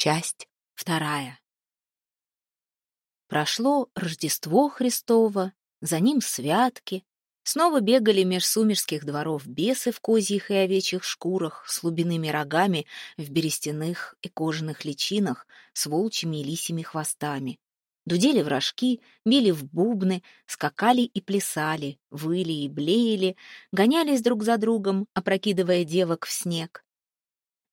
Часть вторая. Прошло Рождество Христово, за ним святки. Снова бегали меж сумерских дворов бесы в козьих и овечьих шкурах с лубиными рогами в берестяных и кожаных личинах с волчьими и лисьими хвостами. Дудели в рожки, били в бубны, скакали и плясали, выли и блеяли, гонялись друг за другом, опрокидывая девок в снег.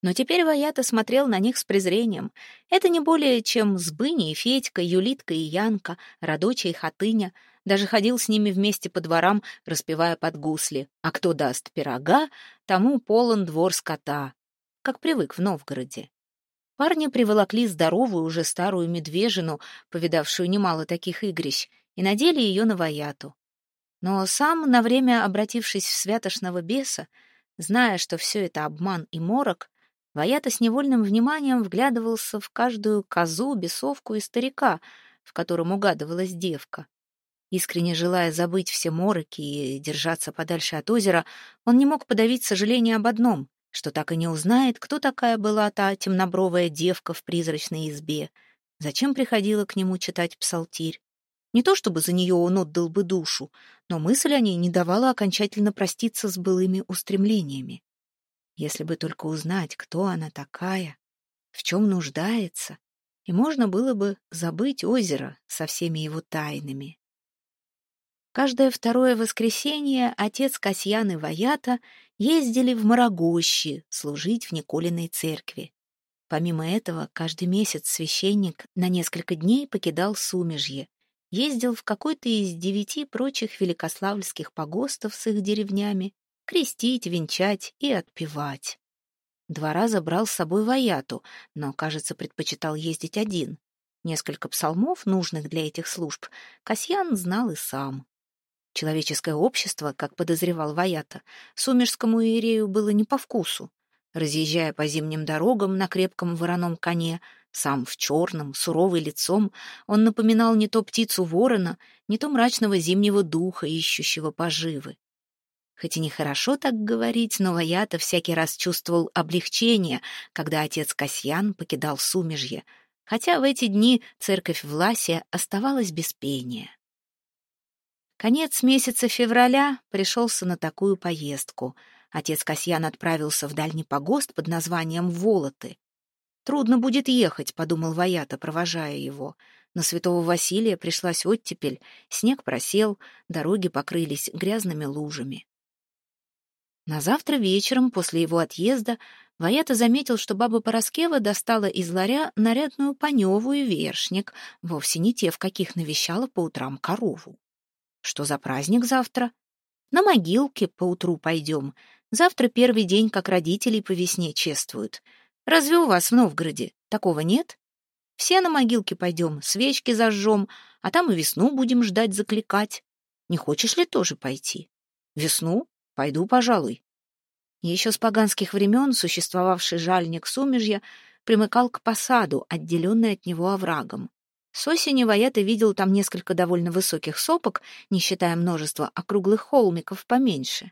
Но теперь Ваята смотрел на них с презрением. Это не более, чем Сбыня и Федька, Юлитка и Янка, Радоча и Хатыня. Даже ходил с ними вместе по дворам, распевая под гусли. А кто даст пирога, тому полон двор скота. Как привык в Новгороде. Парни приволокли здоровую, уже старую медвежину, повидавшую немало таких игрищ, и надели ее на Ваяту. Но сам, на время обратившись в святошного беса, зная, что все это обман и морок, Ваята с невольным вниманием вглядывался в каждую козу, бесовку и старика, в котором угадывалась девка. Искренне желая забыть все мороки и держаться подальше от озера, он не мог подавить сожаление об одном, что так и не узнает, кто такая была та темнобровая девка в призрачной избе, зачем приходила к нему читать псалтирь. Не то чтобы за нее он отдал бы душу, но мысль о ней не давала окончательно проститься с былыми устремлениями. Если бы только узнать, кто она такая, в чем нуждается, и можно было бы забыть озеро со всеми его тайнами. Каждое второе воскресенье отец Касьян и Ваята ездили в Марагощи служить в Николиной церкви. Помимо этого, каждый месяц священник на несколько дней покидал Сумежье, ездил в какой-то из девяти прочих великославльских погостов с их деревнями крестить, венчать и отпевать. Два раза брал с собой Ваяту, но, кажется, предпочитал ездить один. Несколько псалмов, нужных для этих служб, Касьян знал и сам. Человеческое общество, как подозревал Ваята, сумерскому иерею было не по вкусу. Разъезжая по зимним дорогам на крепком вороном коне, сам в черном, суровый лицом, он напоминал не то птицу ворона, не то мрачного зимнего духа, ищущего поживы. Хоть и нехорошо так говорить, но Ваята всякий раз чувствовал облегчение, когда отец Касьян покидал Сумежье, хотя в эти дни церковь Власия оставалась без пения. Конец месяца февраля пришелся на такую поездку. Отец Касьян отправился в дальний погост под названием Волоты. «Трудно будет ехать», — подумал Ваята, провожая его. На святого Василия пришлась оттепель, снег просел, дороги покрылись грязными лужами. На завтра вечером, после его отъезда, Ваята заметил, что баба Пороскева достала из ларя нарядную паневу и вершник, вовсе не те, в каких навещала по утрам корову. Что за праздник завтра? На могилке поутру пойдем. Завтра первый день, как родителей по весне чествуют. Разве у вас в Новгороде такого нет? Все на могилке пойдем, свечки зажжем, а там и весну будем ждать закликать. Не хочешь ли тоже пойти? Весну? Пойду, пожалуй. Еще с поганских времен существовавший жальник Сумежья примыкал к посаду, отделенный от него оврагом. С осени Ваята видел там несколько довольно высоких сопок, не считая множества округлых холмиков поменьше.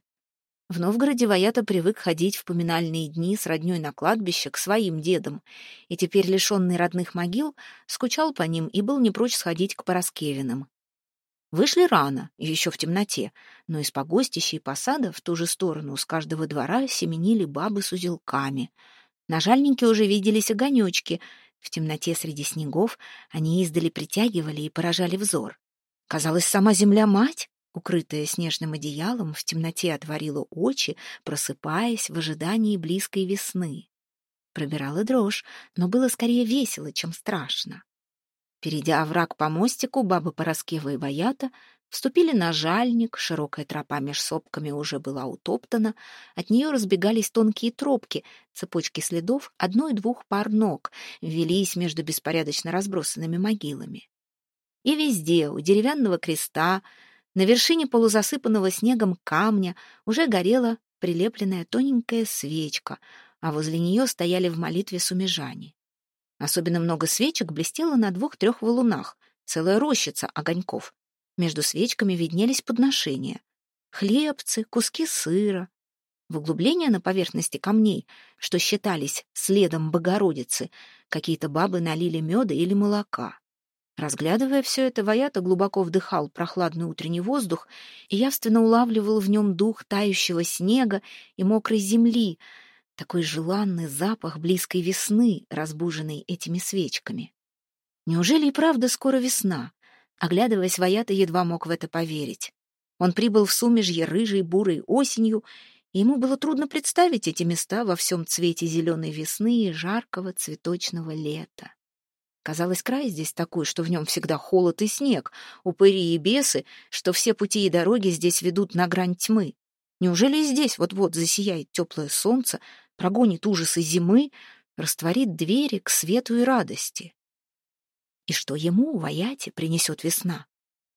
В Новгороде Ваята привык ходить в поминальные дни с роднёй на кладбище к своим дедам, и теперь, лишенный родных могил, скучал по ним и был не прочь сходить к Пороскевиным. Вышли рано, еще в темноте, но из погостища и посада в ту же сторону с каждого двора семенили бабы с узелками. На жальнике уже виделись огонечки. В темноте среди снегов они издали притягивали и поражали взор. Казалось, сама земля-мать, укрытая снежным одеялом, в темноте отворила очи, просыпаясь в ожидании близкой весны. Пробирала дрожь, но было скорее весело, чем страшно. Перейдя овраг по мостику, бабы Пороскева и Ваята вступили на жальник, широкая тропа меж сопками уже была утоптана, от нее разбегались тонкие тропки, цепочки следов одной-двух пар ног, велись между беспорядочно разбросанными могилами. И везде, у деревянного креста, на вершине полузасыпанного снегом камня уже горела прилепленная тоненькая свечка, а возле нее стояли в молитве сумежане. Особенно много свечек блестело на двух-трех валунах, целая рощица огоньков. Между свечками виднелись подношения. Хлебцы, куски сыра. В углубления на поверхности камней, что считались следом Богородицы, какие-то бабы налили меда или молока. Разглядывая все это, Ваята глубоко вдыхал прохладный утренний воздух и явственно улавливал в нем дух тающего снега и мокрой земли, такой желанный запах близкой весны, разбуженный этими свечками. Неужели и правда скоро весна? Оглядываясь, Ваята едва мог в это поверить. Он прибыл в Сумежье рыжей бурой осенью, и ему было трудно представить эти места во всем цвете зеленой весны и жаркого цветочного лета. Казалось, край здесь такой, что в нем всегда холод и снег, упыри и бесы, что все пути и дороги здесь ведут на грань тьмы. Неужели и здесь вот-вот засияет теплое солнце, прогонит ужасы зимы, растворит двери к свету и радости? И что ему, Ваяте, принесет весна?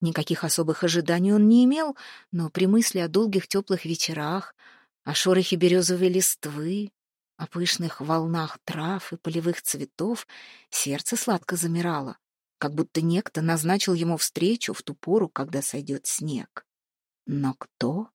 Никаких особых ожиданий он не имел, но при мысли о долгих теплых вечерах, о шорохе березовой листвы, о пышных волнах трав и полевых цветов сердце сладко замирало, как будто некто назначил ему встречу в ту пору, когда сойдет снег. Но кто?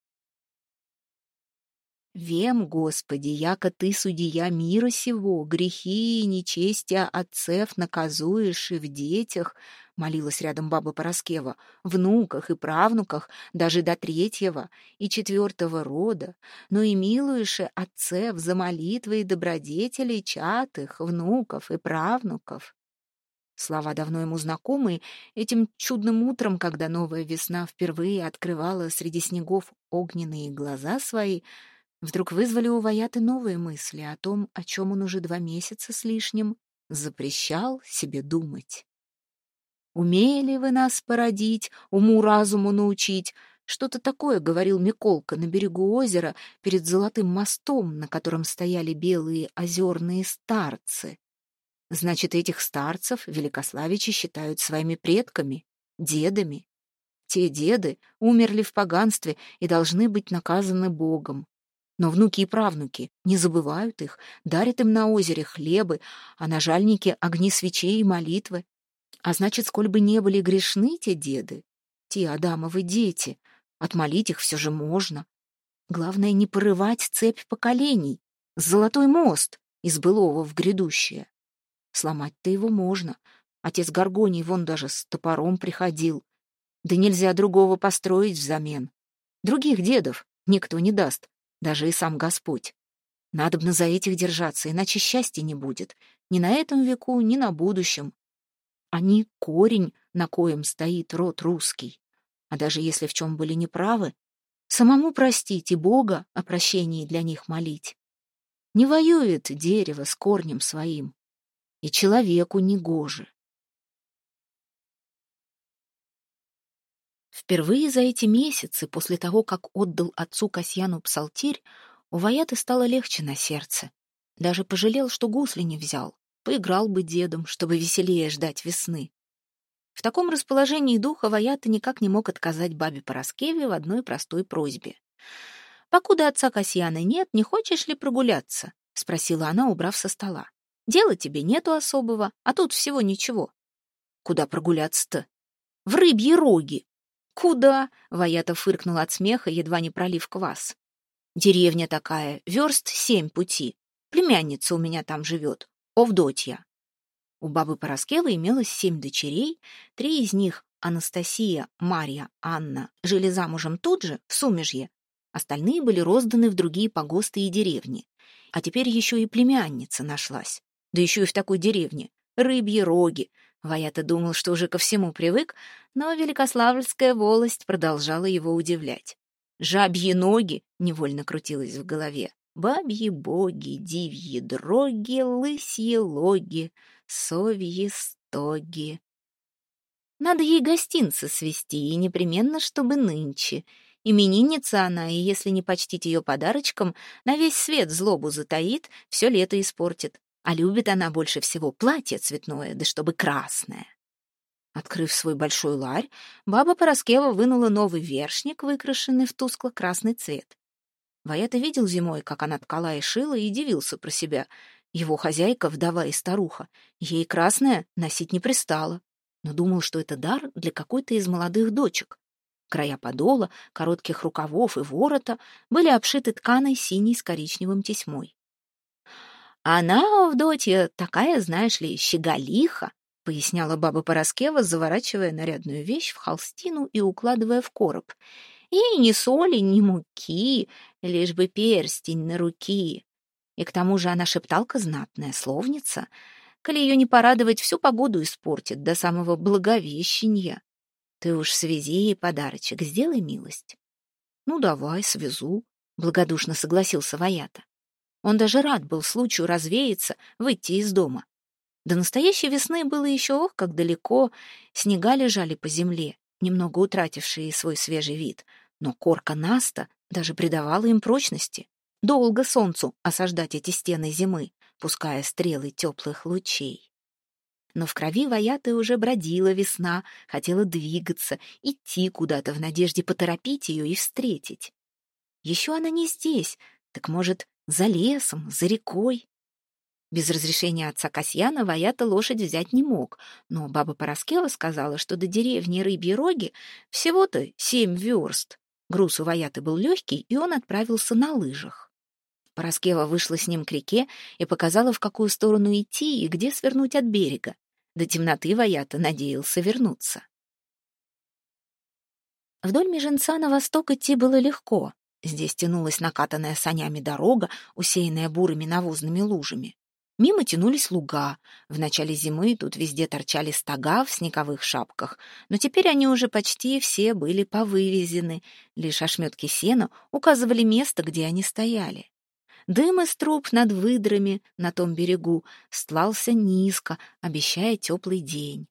Вем, Господи, яко Ты, судья мира сего, грехи и нечестия отцев наказуешь и в детях, — молилась рядом баба Пороскева, — внуках и правнуках, даже до третьего и четвертого рода, но и милуешь отцев за молитвы и добродетелей чатых, внуков и правнуков. Слова давно ему знакомые, этим чудным утром, когда новая весна впервые открывала среди снегов огненные глаза свои — вдруг вызвали у Ваяты новые мысли о том, о чем он уже два месяца с лишним запрещал себе думать. «Умели вы нас породить, уму-разуму научить», что-то такое говорил Миколка на берегу озера перед золотым мостом, на котором стояли белые озерные старцы. Значит, этих старцев великославичи считают своими предками, дедами. Те деды умерли в поганстве и должны быть наказаны Богом. Но внуки и правнуки не забывают их, дарят им на озере хлебы, а на жальнике огни свечей и молитвы. А значит, сколь бы не были грешны те деды, те Адамовы дети, отмолить их все же можно. Главное, не порывать цепь поколений, золотой мост из былого в грядущее. Сломать-то его можно. Отец Горгоний вон даже с топором приходил. Да нельзя другого построить взамен. Других дедов никто не даст, даже и сам Господь. Надобно за этих держаться, иначе счастья не будет. Ни на этом веку, ни на будущем. Они — корень, на коем стоит род русский. А даже если в чем были неправы, самому простить и Бога о прощении для них молить. Не воюет дерево с корнем своим, и человеку не Впервые за эти месяцы, после того, как отдал отцу Касьяну псалтирь, у Ваяты стало легче на сердце. Даже пожалел, что гусли не взял. Поиграл бы дедом, чтобы веселее ждать весны. В таком расположении духа Ваята никак не мог отказать бабе Пороскеве в одной простой просьбе. «Покуда отца Касьяна нет, не хочешь ли прогуляться?» — спросила она, убрав со стола. «Дела тебе нету особого, а тут всего ничего». «Куда прогуляться-то?» «В рыбьи роги», «Куда?» — Ваята фыркнул от смеха, едва не пролив квас. «Деревня такая, верст семь пути. Племянница у меня там живет, Овдотья». У бабы Пороскевы имелось семь дочерей, три из них — Анастасия, Марья, Анна — жили замужем тут же, в Сумежье. Остальные были розданы в другие погосты и деревни. А теперь еще и племянница нашлась. Да еще и в такой деревне. Рыбьи роги, Ваята думал, что уже ко всему привык, но великославльская волость продолжала его удивлять. «Жабьи ноги!» — невольно крутилось в голове. «Бабьи боги, дивьи дроги, лысьи логи, совьи стоги». Надо ей гостинцы свести, и непременно, чтобы нынче. Именинница она, и если не почтить ее подарочком, на весь свет злобу затаит, все лето испортит. А любит она больше всего платье цветное, да чтобы красное. Открыв свой большой ларь, баба Пороскева вынула новый вершник, выкрашенный в тускло-красный цвет. Ваята видел зимой, как она ткала и шила, и дивился про себя. Его хозяйка, вдова и старуха, ей красное носить не пристало, но думал, что это дар для какой-то из молодых дочек. Края подола, коротких рукавов и ворота были обшиты тканой синей с коричневым тесьмой. «Она, Авдотья, такая, знаешь ли, щеголиха», — поясняла баба Пороскева, заворачивая нарядную вещь в холстину и укладывая в короб. «И ни соли, ни муки, лишь бы перстень на руки. И к тому же она шепталка знатная, словница. Коли ее не порадовать, всю погоду испортит до самого благовещения. Ты уж свези ей подарочек, сделай милость». «Ну, давай, свезу», — благодушно согласился Ваята. Он даже рад был случаю развеяться, выйти из дома. До настоящей весны было еще ох, как далеко. Снега лежали по земле, немного утратившие свой свежий вид. Но корка Наста даже придавала им прочности. Долго солнцу осаждать эти стены зимы, пуская стрелы теплых лучей. Но в крови Ваяты уже бродила весна, хотела двигаться, идти куда-то в надежде поторопить ее и встретить. Еще она не здесь, так, может, за лесом, за рекой. Без разрешения отца Касьяна Ваята лошадь взять не мог, но баба Пороскева сказала, что до деревни Рыбьи Роги всего-то семь верст. Груз у Ваяты был легкий, и он отправился на лыжах. Пороскева вышла с ним к реке и показала, в какую сторону идти и где свернуть от берега. До темноты Ваята надеялся вернуться. Вдоль Меженца на восток идти было легко. Здесь тянулась накатанная санями дорога, усеянная бурыми навозными лужами. Мимо тянулись луга. В начале зимы тут везде торчали стога в снеговых шапках, но теперь они уже почти все были повывезены. Лишь ошметки сена указывали место, где они стояли. Дым из труб над выдрами на том берегу стлался низко, обещая теплый день.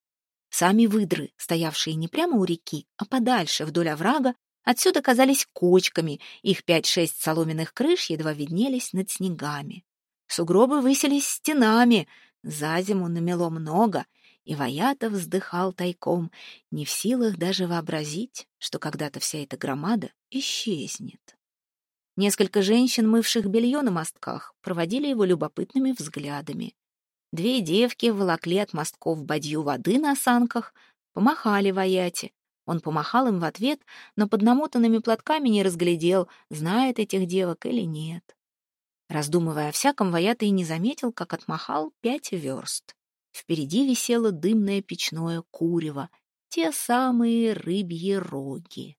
Сами выдры, стоявшие не прямо у реки, а подальше вдоль оврага, Отсюда казались кочками, их пять-шесть соломенных крыш едва виднелись над снегами. Сугробы высились стенами, за зиму намело много, и Ваята вздыхал тайком, не в силах даже вообразить, что когда-то вся эта громада исчезнет. Несколько женщин, мывших белье на мостках, проводили его любопытными взглядами. Две девки волокли от мостков бадью воды на санках, помахали Ваяте, он помахал им в ответ, но под намотанными платками не разглядел, знает этих девок или нет. Раздумывая о всяком, Ваята и не заметил, как отмахал пять верст. Впереди висело дымное печное курево, те самые рыбьи роги.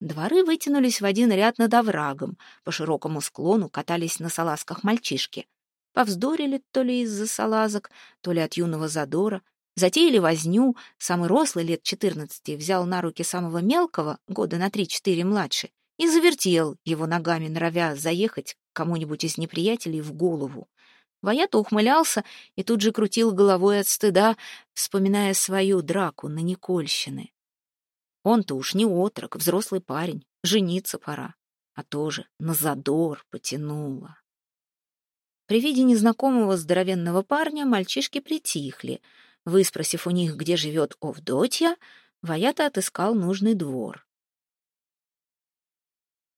Дворы вытянулись в один ряд над оврагом, по широкому склону катались на салазках мальчишки. Повздорили то ли из-за салазок, то ли от юного задора, Затеяли возню, самый рослый, лет четырнадцати, взял на руки самого мелкого, года на три-четыре младше, и завертел его ногами, норовя заехать кому-нибудь из неприятелей в голову. Ваята ухмылялся и тут же крутил головой от стыда, вспоминая свою драку на Никольщины. Он-то уж не отрок, взрослый парень, жениться пора, а тоже на задор потянуло. При виде незнакомого здоровенного парня мальчишки притихли — Выспросив у них, где живет Овдотья, Ваята отыскал нужный двор.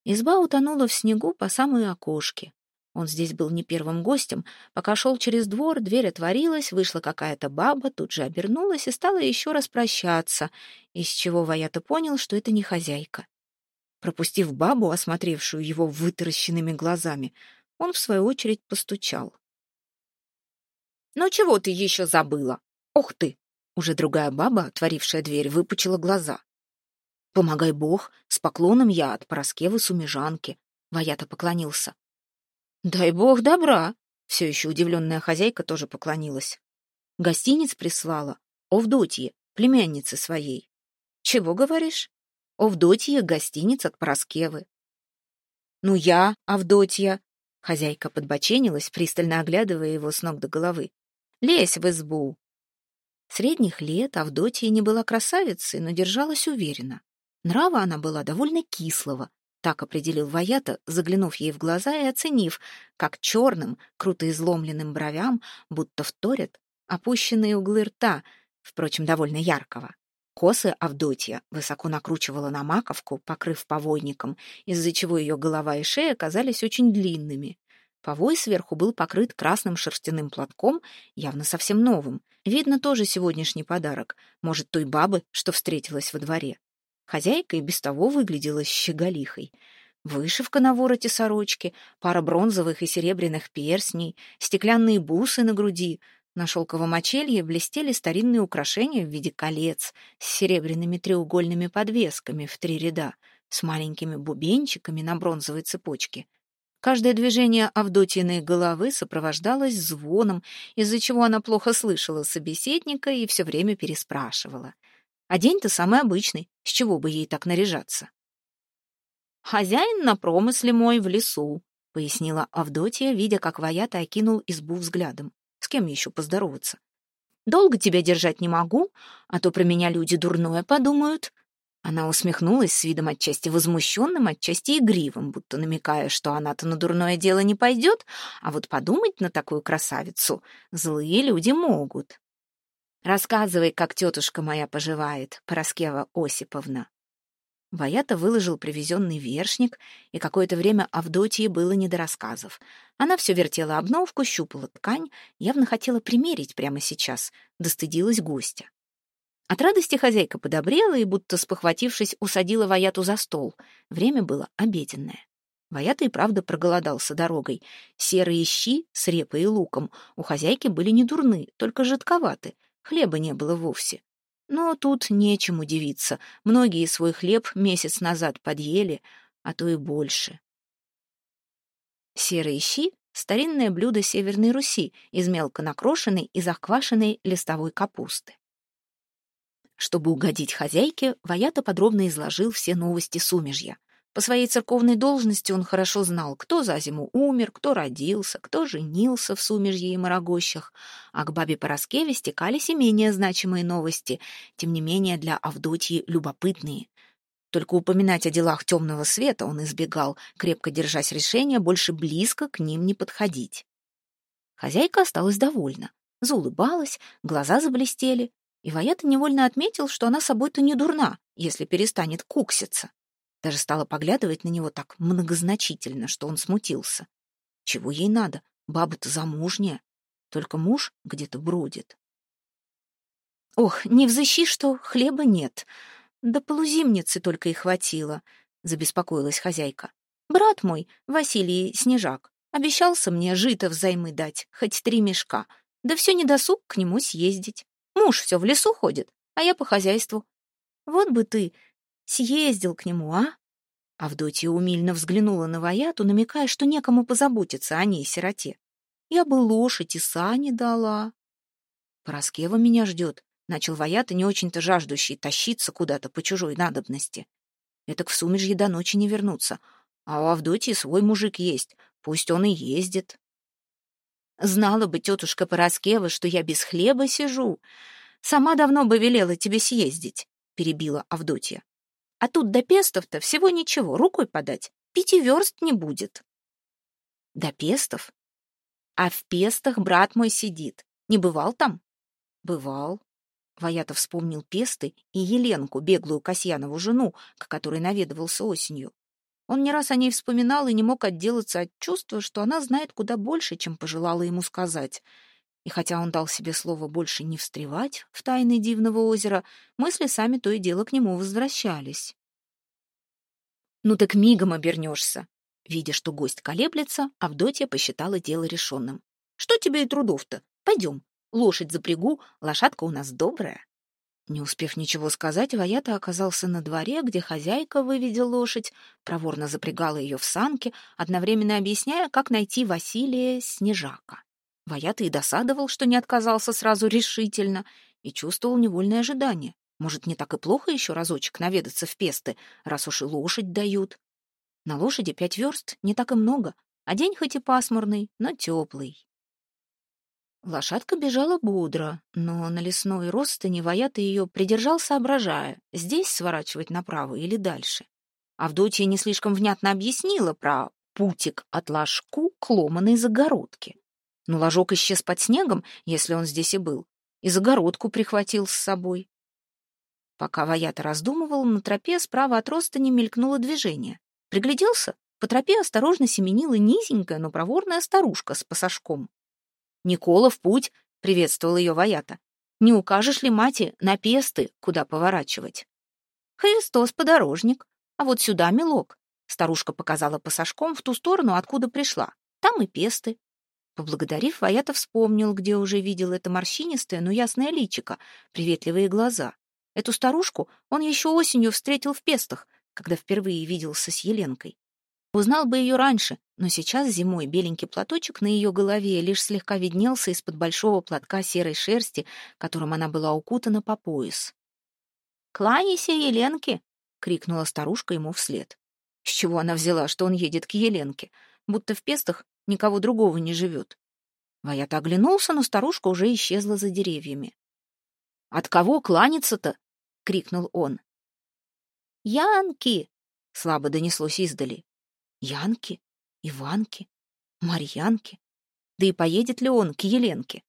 Изба утонула в снегу по самые окошки. Он здесь был не первым гостем. Пока шел через двор, дверь отворилась, вышла какая-то баба, тут же обернулась и стала еще раз прощаться, из чего Ваята понял, что это не хозяйка. Пропустив бабу, осмотревшую его вытаращенными глазами, он, в свою очередь, постучал. «Ну чего ты еще забыла?» «Ух ты!» Уже другая баба, отворившая дверь, выпучила глаза. «Помогай Бог, с поклоном я от Пороскевы Сумежанки», — Ваята поклонился. «Дай Бог добра», — все еще удивленная хозяйка тоже поклонилась. «Гостиниц прислала, Овдотье, племяннице своей». «Чего говоришь?» «Овдотье, гостиниц от Пороскевы». «Ну я, Авдотья», — хозяйка подбоченилась, пристально оглядывая его с ног до головы. «Лезь в избу, Средних лет Авдотья не была красавицей, но держалась уверенно. Нрава она была довольно кислого, так определил Ваята, заглянув ей в глаза и оценив, как черным, круто изломленным бровям будто вторят опущенные углы рта, впрочем, довольно яркого. Косы Авдотья высоко накручивала на маковку, покрыв повойником, из-за чего ее голова и шея казались очень длинными. Повой сверху был покрыт красным шерстяным платком, явно совсем новым. Видно, тоже сегодняшний подарок, может, той бабы, что встретилась во дворе. Хозяйка и без того выглядела щеголихой. Вышивка на вороте сорочки, пара бронзовых и серебряных перстней, стеклянные бусы на груди. На шелковом очелье блестели старинные украшения в виде колец с серебряными треугольными подвесками в три ряда, с маленькими бубенчиками на бронзовой цепочке. Каждое движение Авдотьиной головы сопровождалось звоном, из-за чего она плохо слышала собеседника и все время переспрашивала. А день-то самый обычный, с чего бы ей так наряжаться? «Хозяин на промысле мой в лесу», — пояснила Авдотья, видя, как Ваята окинул избу взглядом. «С кем еще поздороваться?» «Долго тебя держать не могу, а то про меня люди дурное подумают», она усмехнулась с видом отчасти возмущенным, отчасти игривым, будто намекая, что она-то на дурное дело не пойдет, а вот подумать на такую красавицу злые люди могут. «Рассказывай, как тетушка моя поживает, Пороскева Осиповна». Ваята выложил привезенный вершник, и какое-то время Авдотье было не до рассказов. Она все вертела обновку, щупала ткань, явно хотела примерить прямо сейчас, достыдилась гостя. От радости хозяйка подобрела и, будто спохватившись, усадила Ваяту за стол. Время было обеденное. Ваята и правда проголодался дорогой. Серые щи с репой и луком у хозяйки были не дурны, только жидковаты. Хлеба не было вовсе. Но тут нечем удивиться. Многие свой хлеб месяц назад подъели, а то и больше. Серые щи — старинное блюдо Северной Руси из мелко накрошенной и захквашенной листовой капусты. Чтобы угодить хозяйке, Ваята подробно изложил все новости Сумежья. По своей церковной должности он хорошо знал, кто за зиму умер, кто родился, кто женился в Сумежье и Марагощах, а к бабе Пороскеве стекались и менее значимые новости, тем не менее для Авдотьи любопытные. Только упоминать о делах темного света он избегал, крепко держась решения больше близко к ним не подходить. Хозяйка осталась довольна, заулыбалась, глаза заблестели, и Ваята невольно отметил, что она собой-то не дурна, если перестанет кукситься. Даже стала поглядывать на него так многозначительно, что он смутился. Чего ей надо? Баба-то замужняя. Только муж где-то бродит. Ох, не взыщи, что хлеба нет. Да полузимницы только и хватило, забеспокоилась хозяйка. Брат мой, Василий Снежак, обещался мне жито взаймы дать, хоть три мешка. Да все недосуг к нему съездить. Муж все в лесу ходит, а я по хозяйству. Вот бы ты съездил к нему, а?» Авдотья умильно взглянула на Ваяту, намекая, что некому позаботиться о ней, сироте. «Я бы лошадь и сани дала». «Пороскева меня ждет», — начал Ваята, не очень-то жаждущий тащиться куда-то по чужой надобности. «Это к сумежье до ночи не вернуться, а у Авдотьи свой мужик есть, пусть он и ездит». Знала бы тетушка Пороскева, что я без хлеба сижу. Сама давно бы велела тебе съездить, — перебила Авдотья. А тут до пестов-то всего ничего, рукой подать. Пяти верст не будет. До пестов? А в пестах брат мой сидит. Не бывал там? Бывал. Ваята вспомнил песты и Еленку, беглую Касьянову жену, к которой наведывался осенью. Он не раз о ней вспоминал и не мог отделаться от чувства, что она знает куда больше, чем пожелала ему сказать. И хотя он дал себе слово больше не встревать в тайны дивного озера, мысли сами то и дело к нему возвращались. «Ну так мигом обернешься!» Видя, что гость колеблется, Авдотья посчитала дело решенным. «Что тебе и трудов-то? Пойдем, лошадь запрягу, лошадка у нас добрая». Не успев ничего сказать, Ваята оказался на дворе, где хозяйка, выведя лошадь, проворно запрягала ее в санки, одновременно объясняя, как найти Василия Снежака. Ваята и досадовал, что не отказался сразу решительно, и чувствовал невольное ожидание. Может, не так и плохо еще разочек наведаться в песты, раз уж и лошадь дают. На лошади пять верст не так и много, а день хоть и пасмурный, но теплый. Лошадка бежала бодро, но на лесной ростыне Ваята ее придержал, соображая, здесь сворачивать направо или дальше. Авдотья не слишком внятно объяснила про путик от ложку к ломаной загородке. Но ложок исчез под снегом, если он здесь и был, и загородку прихватил с собой. Пока Ваята раздумывал, на тропе справа от ростыни мелькнуло движение. Пригляделся, по тропе осторожно семенила низенькая, но проворная старушка с пасашком. «Никола, в путь!» — приветствовал ее Ваята. «Не укажешь ли мате на песты, куда поворачивать?» Христос подорожник. А вот сюда, милок. Старушка показала пассажком в ту сторону, откуда пришла. Там и песты. Поблагодарив, Ваята вспомнил, где уже видел это морщинистое, но ясное личико, приветливые глаза. Эту старушку он еще осенью встретил в пестах, когда впервые виделся с Еленкой. Узнал бы ее раньше, но сейчас зимой беленький платочек на ее голове лишь слегка виднелся из-под большого платка серой шерсти, которым она была укутана по пояс. «Кланяйся, Еленке!» — крикнула старушка ему вслед. С чего она взяла, что он едет к Еленке? Будто в пестах никого другого не живет. Ваята оглянулся, но старушка уже исчезла за деревьями. «От кого кланяться-то?» — крикнул он. «Янки!» — слабо донеслось издали. Янки, Иванки, Марьянки. Да и поедет ли он к Еленке?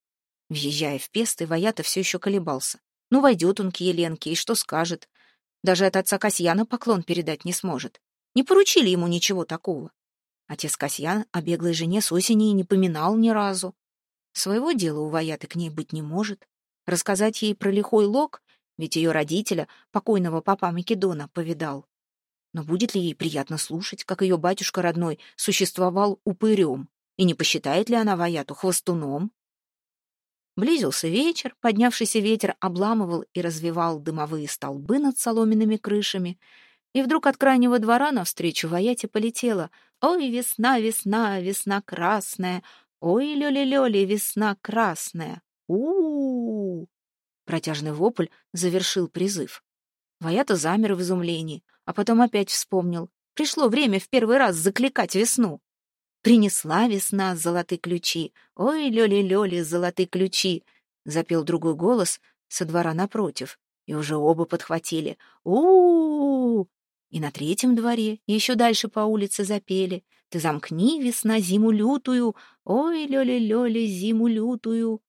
Въезжая в Песты, Ваята все еще колебался. Ну, войдет он к Еленке, и что скажет? Даже от отца Касьяна поклон передать не сможет. Не поручили ему ничего такого. Отец Касьян о беглой жене с осени и не поминал ни разу. Своего дела у Ваяты к ней быть не может. Рассказать ей про лихой лог, ведь ее родителя, покойного папа Македона, повидал. Но будет ли ей приятно слушать, как ее батюшка родной существовал упырем, и не посчитает ли она Ваяту хвостуном? Близился вечер, поднявшийся ветер обламывал и развивал дымовые столбы над соломенными крышами, и вдруг от крайнего двора навстречу Ваяте полетела «Ой, весна, весна, весна красная! Ой, лёли-лёли, весна красная! у у, -у Протяжный вопль завершил призыв. Ваята замер в изумлении, а потом опять вспомнил. Пришло время в первый раз закликать весну. Принесла весна золотые ключи. Ой, лёли-лёли, золотые ключи. Запел другой голос со двора напротив. И уже оба подхватили. у у, -у И на третьем дворе, еще дальше по улице запели. Ты замкни, весна, зиму лютую. Ой, лёли-лёли, зиму лютую.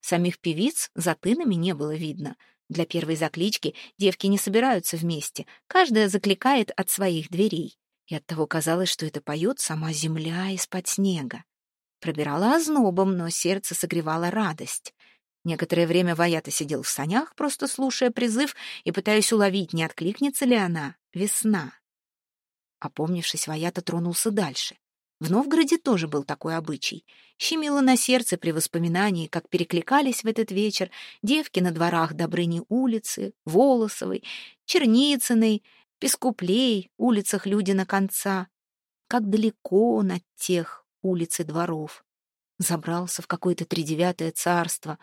Самих певиц за тынами не было видно — для первой заклички девки не собираются вместе, каждая закликает от своих дверей. И оттого казалось, что это поет сама земля из-под снега. Пробирала ознобом, но сердце согревала радость. Некоторое время Ваята сидел в санях, просто слушая призыв и пытаясь уловить, не откликнется ли она «Весна». Опомнившись, Ваята тронулся дальше. В Новгороде тоже был такой обычай. Щемило на сердце при воспоминании, как перекликались в этот вечер девки на дворах Добрыни улицы, Волосовой, Черницыной, Пескуплей, улицах люди на конца. Как далеко над тех улицы дворов. Забрался в какое-то тридевятое царство.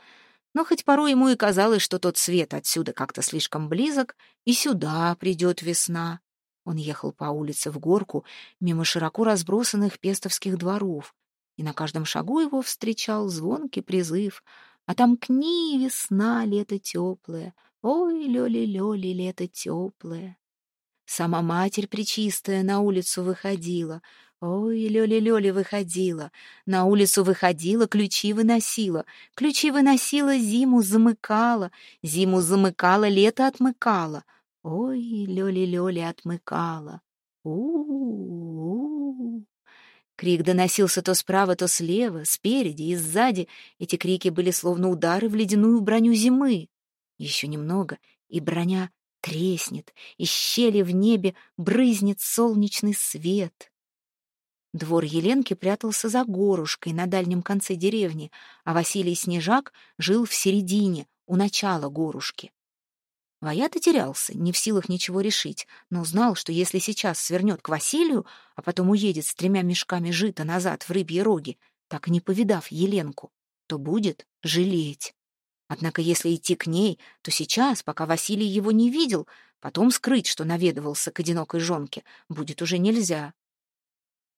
Но хоть порой ему и казалось, что тот свет отсюда как-то слишком близок, и сюда придет весна. Он ехал по улице в горку, мимо широко разбросанных пестовских дворов, и на каждом шагу его встречал звонкий призыв «Отомкни, весна, лето теплое, ой, лёли-лёли, лето теплое». Сама Матерь Пречистая на улицу выходила, ой, лёли-лёли выходила, на улицу выходила, ключи выносила, ключи выносила, зиму замыкала, зиму замыкала, лето отмыкала — Ой, Лёли-Лёли отмыкала. У-у-у. Крик доносился то справа, то слева, спереди и сзади. Эти крики были словно удары в ледяную броню зимы. Еще немного, и броня треснет, из щели в небе брызнет солнечный свет. Двор Еленки прятался за горушкой на дальнем конце деревни, а Василий Снежак жил в середине, у начала горушки. Ваята терялся, не в силах ничего решить, но знал, что если сейчас свернет к Василию, а потом уедет с тремя мешками жита назад в рыбьи роги, так не повидав Еленку, то будет жалеть. Однако если идти к ней, то сейчас, пока Василий его не видел, потом скрыть, что наведывался к одинокой жонке, будет уже нельзя.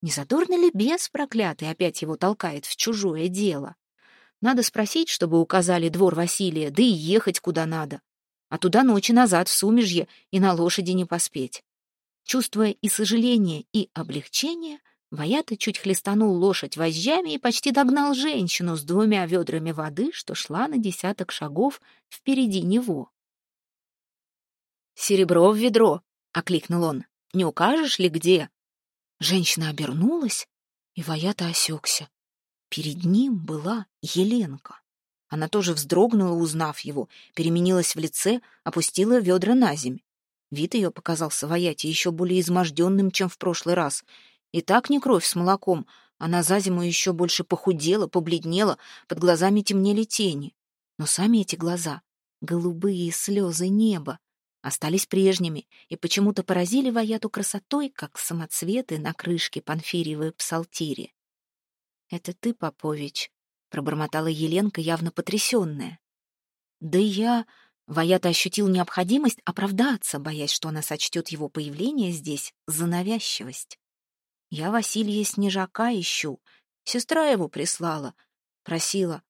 Не задорно ли бес проклятый опять его толкает в чужое дело? Надо спросить, чтобы указали двор Василия, да и ехать куда надо а туда ночи назад в сумежье и на лошади не поспеть. Чувствуя и сожаление, и облегчение, Ваята чуть хлестанул лошадь вожжами и почти догнал женщину с двумя ведрами воды, что шла на десяток шагов впереди него. «Серебро в ведро!» — окликнул он. «Не укажешь ли где?» Женщина обернулась, и Ваята осекся. Перед ним была Еленка. Она тоже вздрогнула, узнав его, переменилась в лице, опустила ведра на земь. Вид ее показался Ваяте еще более изможденным, чем в прошлый раз. И так не кровь с молоком, она за зиму еще больше похудела, побледнела, под глазами темнели тени. Но сами эти глаза, голубые слезы неба, остались прежними и почему-то поразили Ваяту красотой, как самоцветы на крышке панфириевой псалтири. «Это ты, Попович», — пробормотала Еленка, явно потрясенная. «Да я...» Ваята ощутил необходимость оправдаться, боясь, что она сочтет его появление здесь за навязчивость. «Я Василия Снежака ищу. Сестра его прислала. Просила.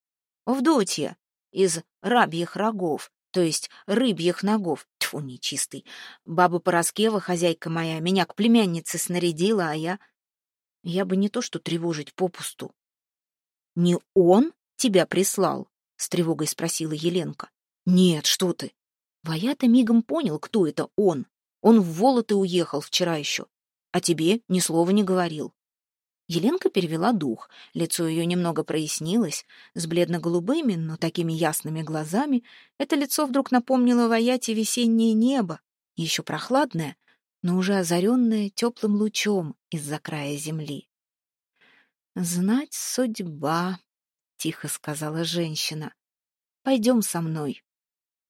Овдотья из рабьих рогов, то есть рыбьих ногов. Тьфу, нечистый. Баба Пороскева, хозяйка моя, меня к племяннице снарядила, а я... Я бы не то что тревожить попусту. «Не он тебя прислал?» — с тревогой спросила Еленка. «Нет, что ты!» Ваята мигом понял, кто это он. Он в Волоты уехал вчера еще. А тебе ни слова не говорил. Еленка перевела дух, лицо ее немного прояснилось, с бледно-голубыми, но такими ясными глазами. Это лицо вдруг напомнило Ваяте весеннее небо, еще прохладное, но уже озаренное теплым лучом из-за края земли. «Знать судьба», — тихо сказала женщина. «Пойдем со мной».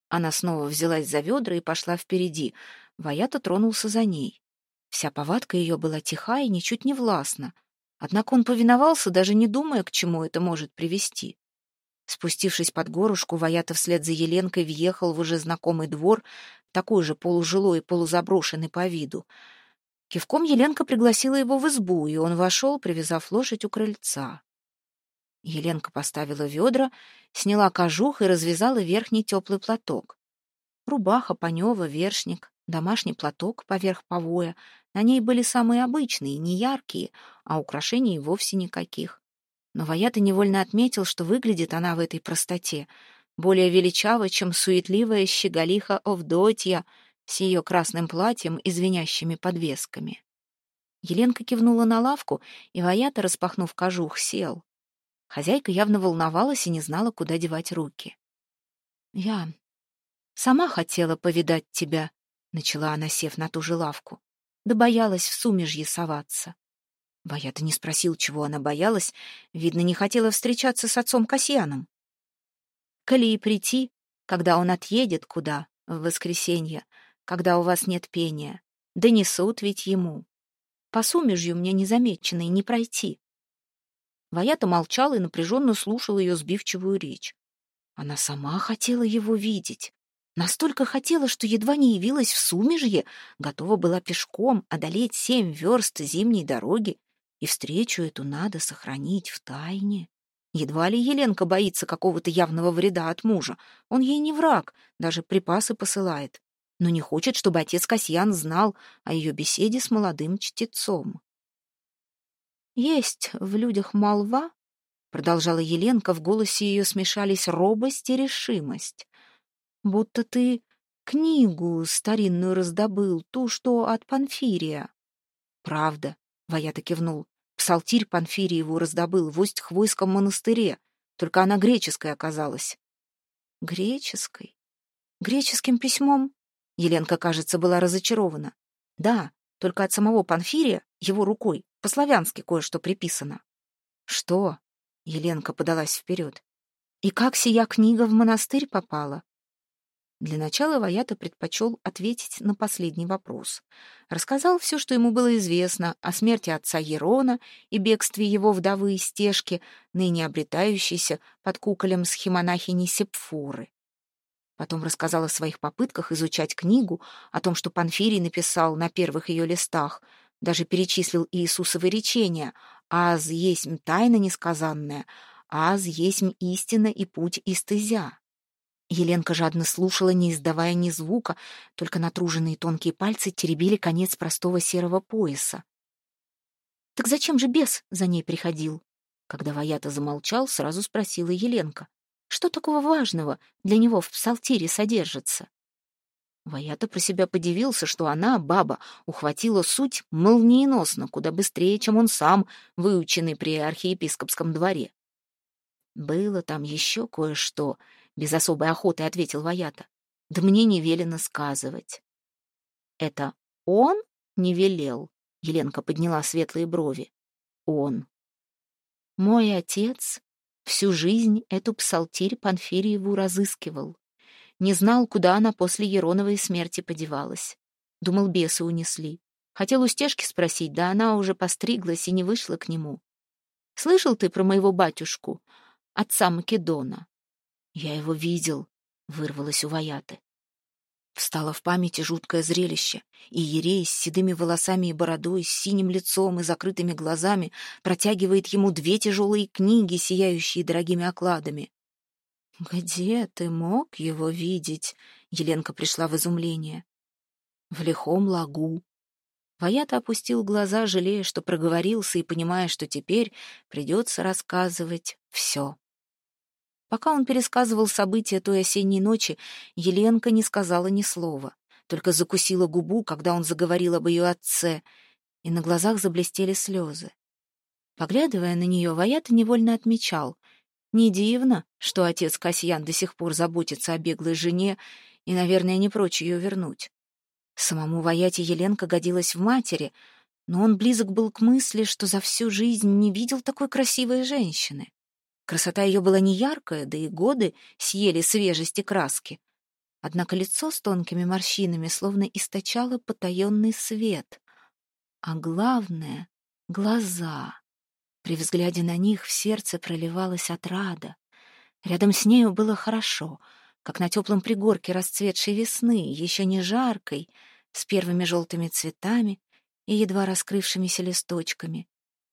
Она снова взялась за ведра и пошла впереди. Ваята тронулся за ней. Вся повадка ее была тиха и ничуть не властна. Однако он повиновался, даже не думая, к чему это может привести. Спустившись под горушку, Ваята вслед за Еленкой въехал в уже знакомый двор, такой же полужилой и полузаброшенный по виду. Кивком Еленка пригласила его в избу, и он вошел, привязав лошадь у крыльца. Еленка поставила ведра, сняла кожух и развязала верхний теплый платок. Рубаха, панева, вершник, домашний платок поверх повоя. На ней были самые обычные, не яркие, а украшений вовсе никаких. Но Ваята невольно отметил, что выглядит она в этой простоте более величаво, чем суетливая щеголиха Овдотья с ее красным платьем и звенящими подвесками. Еленка кивнула на лавку, и Ваята, распахнув кожух, сел. Хозяйка явно волновалась и не знала, куда девать руки. «Я сама хотела повидать тебя», — начала она, сев на ту же лавку, да боялась в сумежье соваться. Боята не спросил, чего она боялась, видно, не хотела встречаться с отцом Касьяном. Коли и прийти, когда он отъедет куда, в воскресенье, когда у вас нет пения, донесут ведь ему. По сумежью мне незамеченной не пройти. Ваята молчал и напряженно слушал ее сбивчивую речь. Она сама хотела его видеть. Настолько хотела, что едва не явилась в Сумежье, готова была пешком одолеть семь верст зимней дороги, и встречу эту надо сохранить в тайне. Едва ли Еленка боится какого-то явного вреда от мужа. Он ей не враг, даже припасы посылает. Но не хочет, чтобы отец Касьян знал о ее беседе с молодым чтецом. «Есть в людях молва», — продолжала Еленка, в голосе ее смешались робость и решимость, «будто ты книгу старинную раздобыл, ту, что от Панфирия». «Правда», — Ваята кивнул, «псалтирь Панфириеву раздобыл в Усть-Хвойском монастыре, только она греческая оказалась». «Греческой? Греческим письмом?» Еленка, кажется, была разочарована. «Да, только от самого Панфирия, его рукой, по-славянски кое-что приписано. Что? Еленка подалась вперед. И как сия книга в монастырь попала? Для начала Ваята предпочел ответить на последний вопрос. Рассказал все, что ему было известно о смерти отца Ерона и бегстве его вдовы Стежки, ныне обретающейся под куколем схемонахини Сепфуры. Потом рассказал о своих попытках изучать книгу, о том, что Панфирий написал на первых ее листах — даже перечислил Иисусовы речения «Аз есть тайна несказанная», «Аз есть истина и путь истызя». Еленка жадно слушала, не издавая ни звука, только натруженные тонкие пальцы теребили конец простого серого пояса. «Так зачем же бес за ней приходил?» Когда Ваята замолчал, сразу спросила Еленка. «Что такого важного для него в псалтире содержится?» Ваята про себя подивился, что она, баба, ухватила суть молниеносно, куда быстрее, чем он сам, выученный при архиепископском дворе. «Было там еще кое-что», — без особой охоты ответил Ваята. «Да мне не велено сказывать». Это он не велел? Еленка подняла светлые брови. Он. Мой отец всю жизнь эту псалтирь Панфириеву разыскивал. Не знал, куда она после Ероновой смерти подевалась. Думал, бесы унесли. Хотел у Стежки спросить, да она уже постриглась и не вышла к нему. «Слышал ты про моего батюшку, отца Македона?» «Я его видел», — вырвалось у Ваяты. Встало в памяти жуткое зрелище, и Ерей с седыми волосами и бородой, с синим лицом и закрытыми глазами протягивает ему две тяжелые книги, сияющие дорогими окладами. «Где ты мог его видеть?» — Еленка пришла в изумление. «В лихом лагу», Ваята опустил глаза, жалея, что проговорился, и понимая, что теперь придется рассказывать все. Пока он пересказывал события той осенней ночи, Еленка не сказала ни слова, только закусила губу, когда он заговорил об ее отце, и на глазах заблестели слезы. Поглядывая на нее, Ваята невольно отмечал. Не дивно, что отец Касьян до сих пор заботится о беглой жене и, наверное, не прочь ее вернуть. Самому Ваяте Еленка годилась в матери, но он близок был к мысли, что за всю жизнь не видел такой красивой женщины. Красота ее была не яркая, да и годы съели свежести краски. Однако лицо с тонкими морщинами словно источало потаенный свет. А главное — глаза. При взгляде на них в сердце проливалась отрада. Рядом с нею было хорошо — как на теплом пригорке расцветшей весны, еще не жаркой, с первыми желтыми цветами и едва раскрывшимися листочками,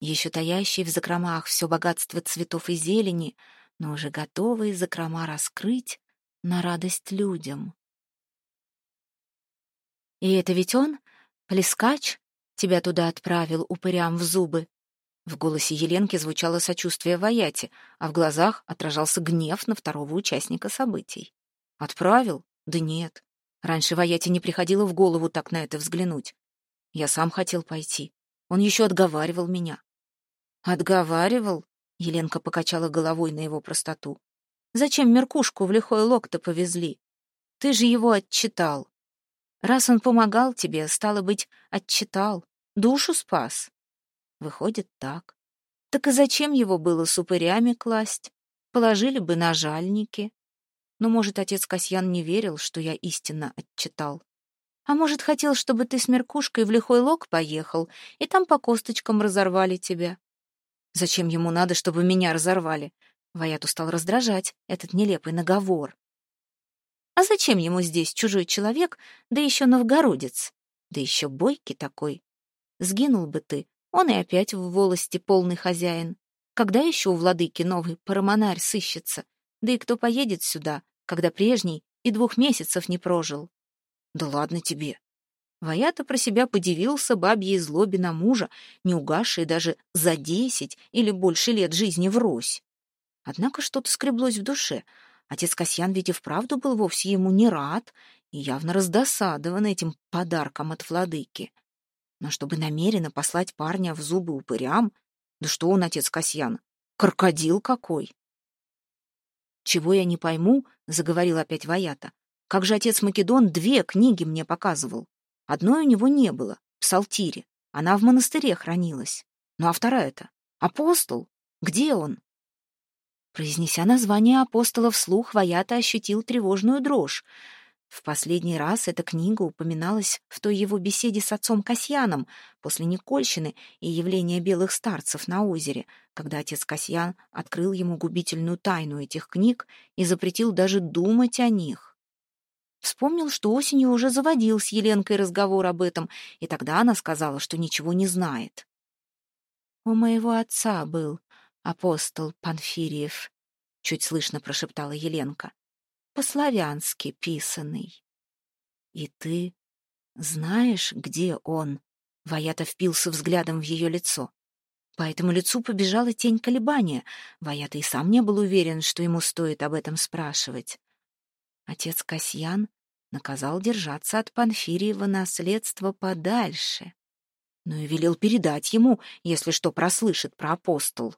еще таящей в закромах все богатство цветов и зелени, но уже готовые закрома раскрыть на радость людям. «И это ведь он, Плескач, тебя туда отправил упырям в зубы?» В голосе Еленки звучало сочувствие Ваяти, а в глазах отражался гнев на второго участника событий. Отправил? Да нет. Раньше Ваяте не приходило в голову так на это взглянуть. Я сам хотел пойти. Он еще отговаривал меня. Отговаривал? Еленка покачала головой на его простоту. Зачем Меркушку в лихой лог-то повезли? Ты же его отчитал. Раз он помогал тебе, стало быть, отчитал. Душу спас. Выходит так. Так и зачем его было с упырями класть? Положили бы на жальники. Но, может, отец Касьян не верил, что я истинно отчитал. А может, хотел, чтобы ты с Меркушкой в лихой лог поехал, и там по косточкам разорвали тебя. Зачем ему надо, чтобы меня разорвали? Ваяту стал раздражать этот нелепый наговор. А зачем ему здесь чужой человек, да еще новгородец? Да еще бойкий такой. Сгинул бы ты, он и опять в волости полный хозяин. Когда еще у владыки новый парамонарь сыщется? Да и кто поедет сюда, когда прежний и двух месяцев не прожил. Да ладно тебе. Ваята про себя подивился бабьей злобе на мужа, не угасшей даже за десять или больше лет жизни врозь. Однако что-то скреблось в душе. Отец Касьян ведь и вправду был вовсе ему не рад и явно раздосадован этим подарком от владыки. Но чтобы намеренно послать парня в зубы упырям, да что он, отец Касьян, крокодил какой! «Чего я не пойму», — заговорил опять Ваята, «как же отец Македон две книги мне показывал. Одной у него не было, в Салтире, она в монастыре хранилась. Ну а вторая-то? Апостол? Где он?» Произнеся название апостола вслух, Ваята ощутил тревожную дрожь. В последний раз эта книга упоминалась в той его беседе с отцом Касьяном после Никольщины и явления белых старцев на озере, когда отец Касьян открыл ему губительную тайну этих книг и запретил даже думать о них. Вспомнил, что осенью уже заводил с Еленкой разговор об этом, и тогда она сказала, что ничего не знает. «У моего отца был апостол Панфириев», — чуть слышно прошептала Еленка по-славянски писанный. И ты знаешь, где он? Ваята впился взглядом в ее лицо. По этому лицу побежала тень колебания. Ваята и сам не был уверен, что ему стоит об этом спрашивать. Отец Касьян наказал держаться от Панфириева наследства подальше, но и велел передать ему, если что прослышит про апостол.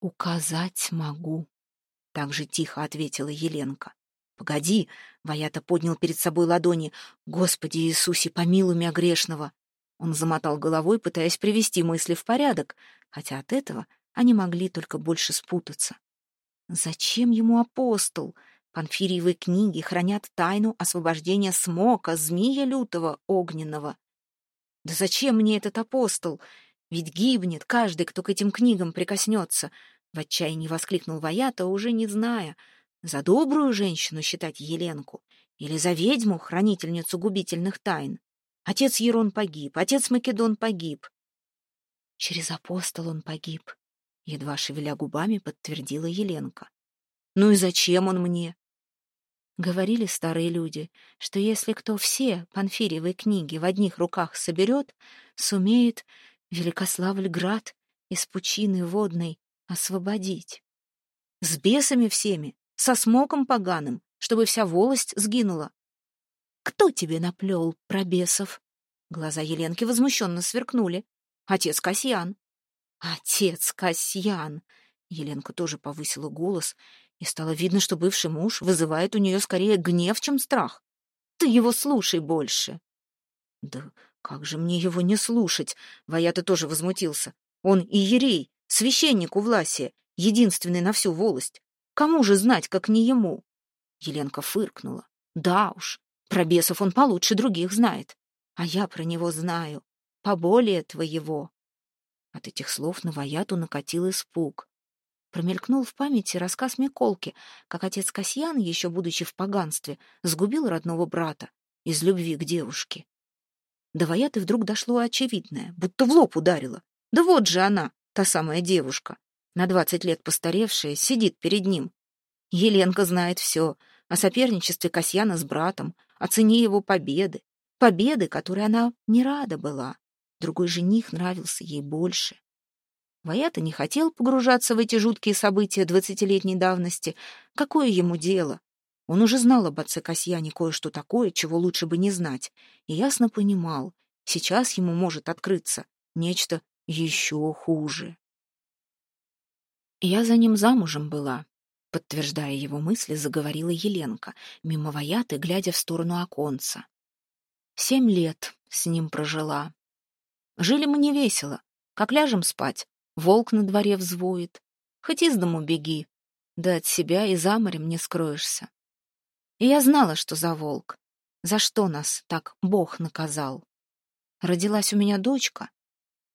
«Указать могу», так же тихо ответила Еленка. «Погоди!» — Ваята поднял перед собой ладони. «Господи Иисусе, помилуй меня грешного!» Он замотал головой, пытаясь привести мысли в порядок, хотя от этого они могли только больше спутаться. Зачем ему апостол? Панфириевые книги хранят тайну освобождения смока, змея лютого, огненного. Да зачем мне этот апостол? Ведь гибнет каждый, кто к этим книгам прикоснется. В отчаянии воскликнул Ваята, уже не зная, за добрую женщину считать Еленку или за ведьму, хранительницу губительных тайн. Отец Ерон погиб, отец Македон погиб. Через апостол он погиб, едва шевеля губами, подтвердила Еленка. Ну и зачем он мне? Говорили старые люди, что если кто все панфиревые книги в одних руках соберет, сумеет Великославль-град из пучины водной освободить. С бесами всеми, со смоком поганым, чтобы вся волость сгинула. Кто тебе наплел про бесов? Глаза Еленки возмущенно сверкнули. Отец Касьян. Отец Касьян. Еленка тоже повысила голос, и стало видно, что бывший муж вызывает у нее скорее гнев, чем страх. Ты его слушай больше. Да как же мне его не слушать? Ваята тоже возмутился. Он и ерей, священник у Власия, единственный на всю волость. Кому же знать, как не ему? Еленка фыркнула. Да уж, про бесов он получше других знает. А я про него знаю. Поболее твоего. От этих слов на Ваяту накатил испуг. Промелькнул в памяти рассказ Миколки, как отец Касьян, еще будучи в поганстве, сгубил родного брата из любви к девушке. До Ваяты вдруг дошло очевидное, будто в лоб ударило. Да вот же она, та самая девушка, на двадцать лет постаревшая, сидит перед ним. Еленка знает все о соперничестве Касьяна с братом, о цене его победы, победы, которой она не рада была. Другой жених нравился ей больше. Ваята не хотел погружаться в эти жуткие события двадцатилетней давности. Какое ему дело? Он уже знал об отце Касьяне кое-что такое, чего лучше бы не знать, и ясно понимал, сейчас ему может открыться нечто еще хуже. «Я за ним замужем была», — подтверждая его мысли, заговорила Еленка, мимо Ваяты, глядя в сторону оконца. «Семь лет с ним прожила. Жили мы не весело. Как ляжем спать, волк на дворе взвоет. Хоть из дому беги, да от себя и за морем не скроешься. И я знала, что за волк. За что нас так Бог наказал? Родилась у меня дочка.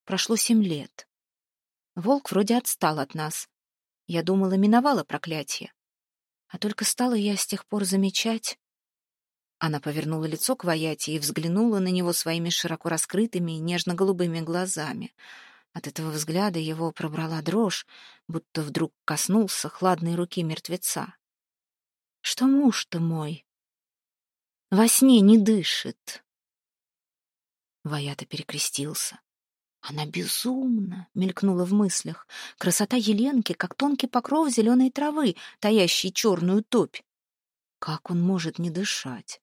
Прошло семь лет. Волк вроде отстал от нас. Я думала, миновала проклятие. А только стала я с тех пор замечать... Она повернула лицо к Ваяте и взглянула на него своими широко раскрытыми и нежно-голубыми глазами. От этого взгляда его пробрала дрожь, будто вдруг коснулся хладной руки мертвеца что муж-то мой во сне не дышит. Ваята перекрестился. Она безумно мелькнула в мыслях. Красота Еленки, как тонкий покров зеленой травы, таящий черную топь. Как он может не дышать?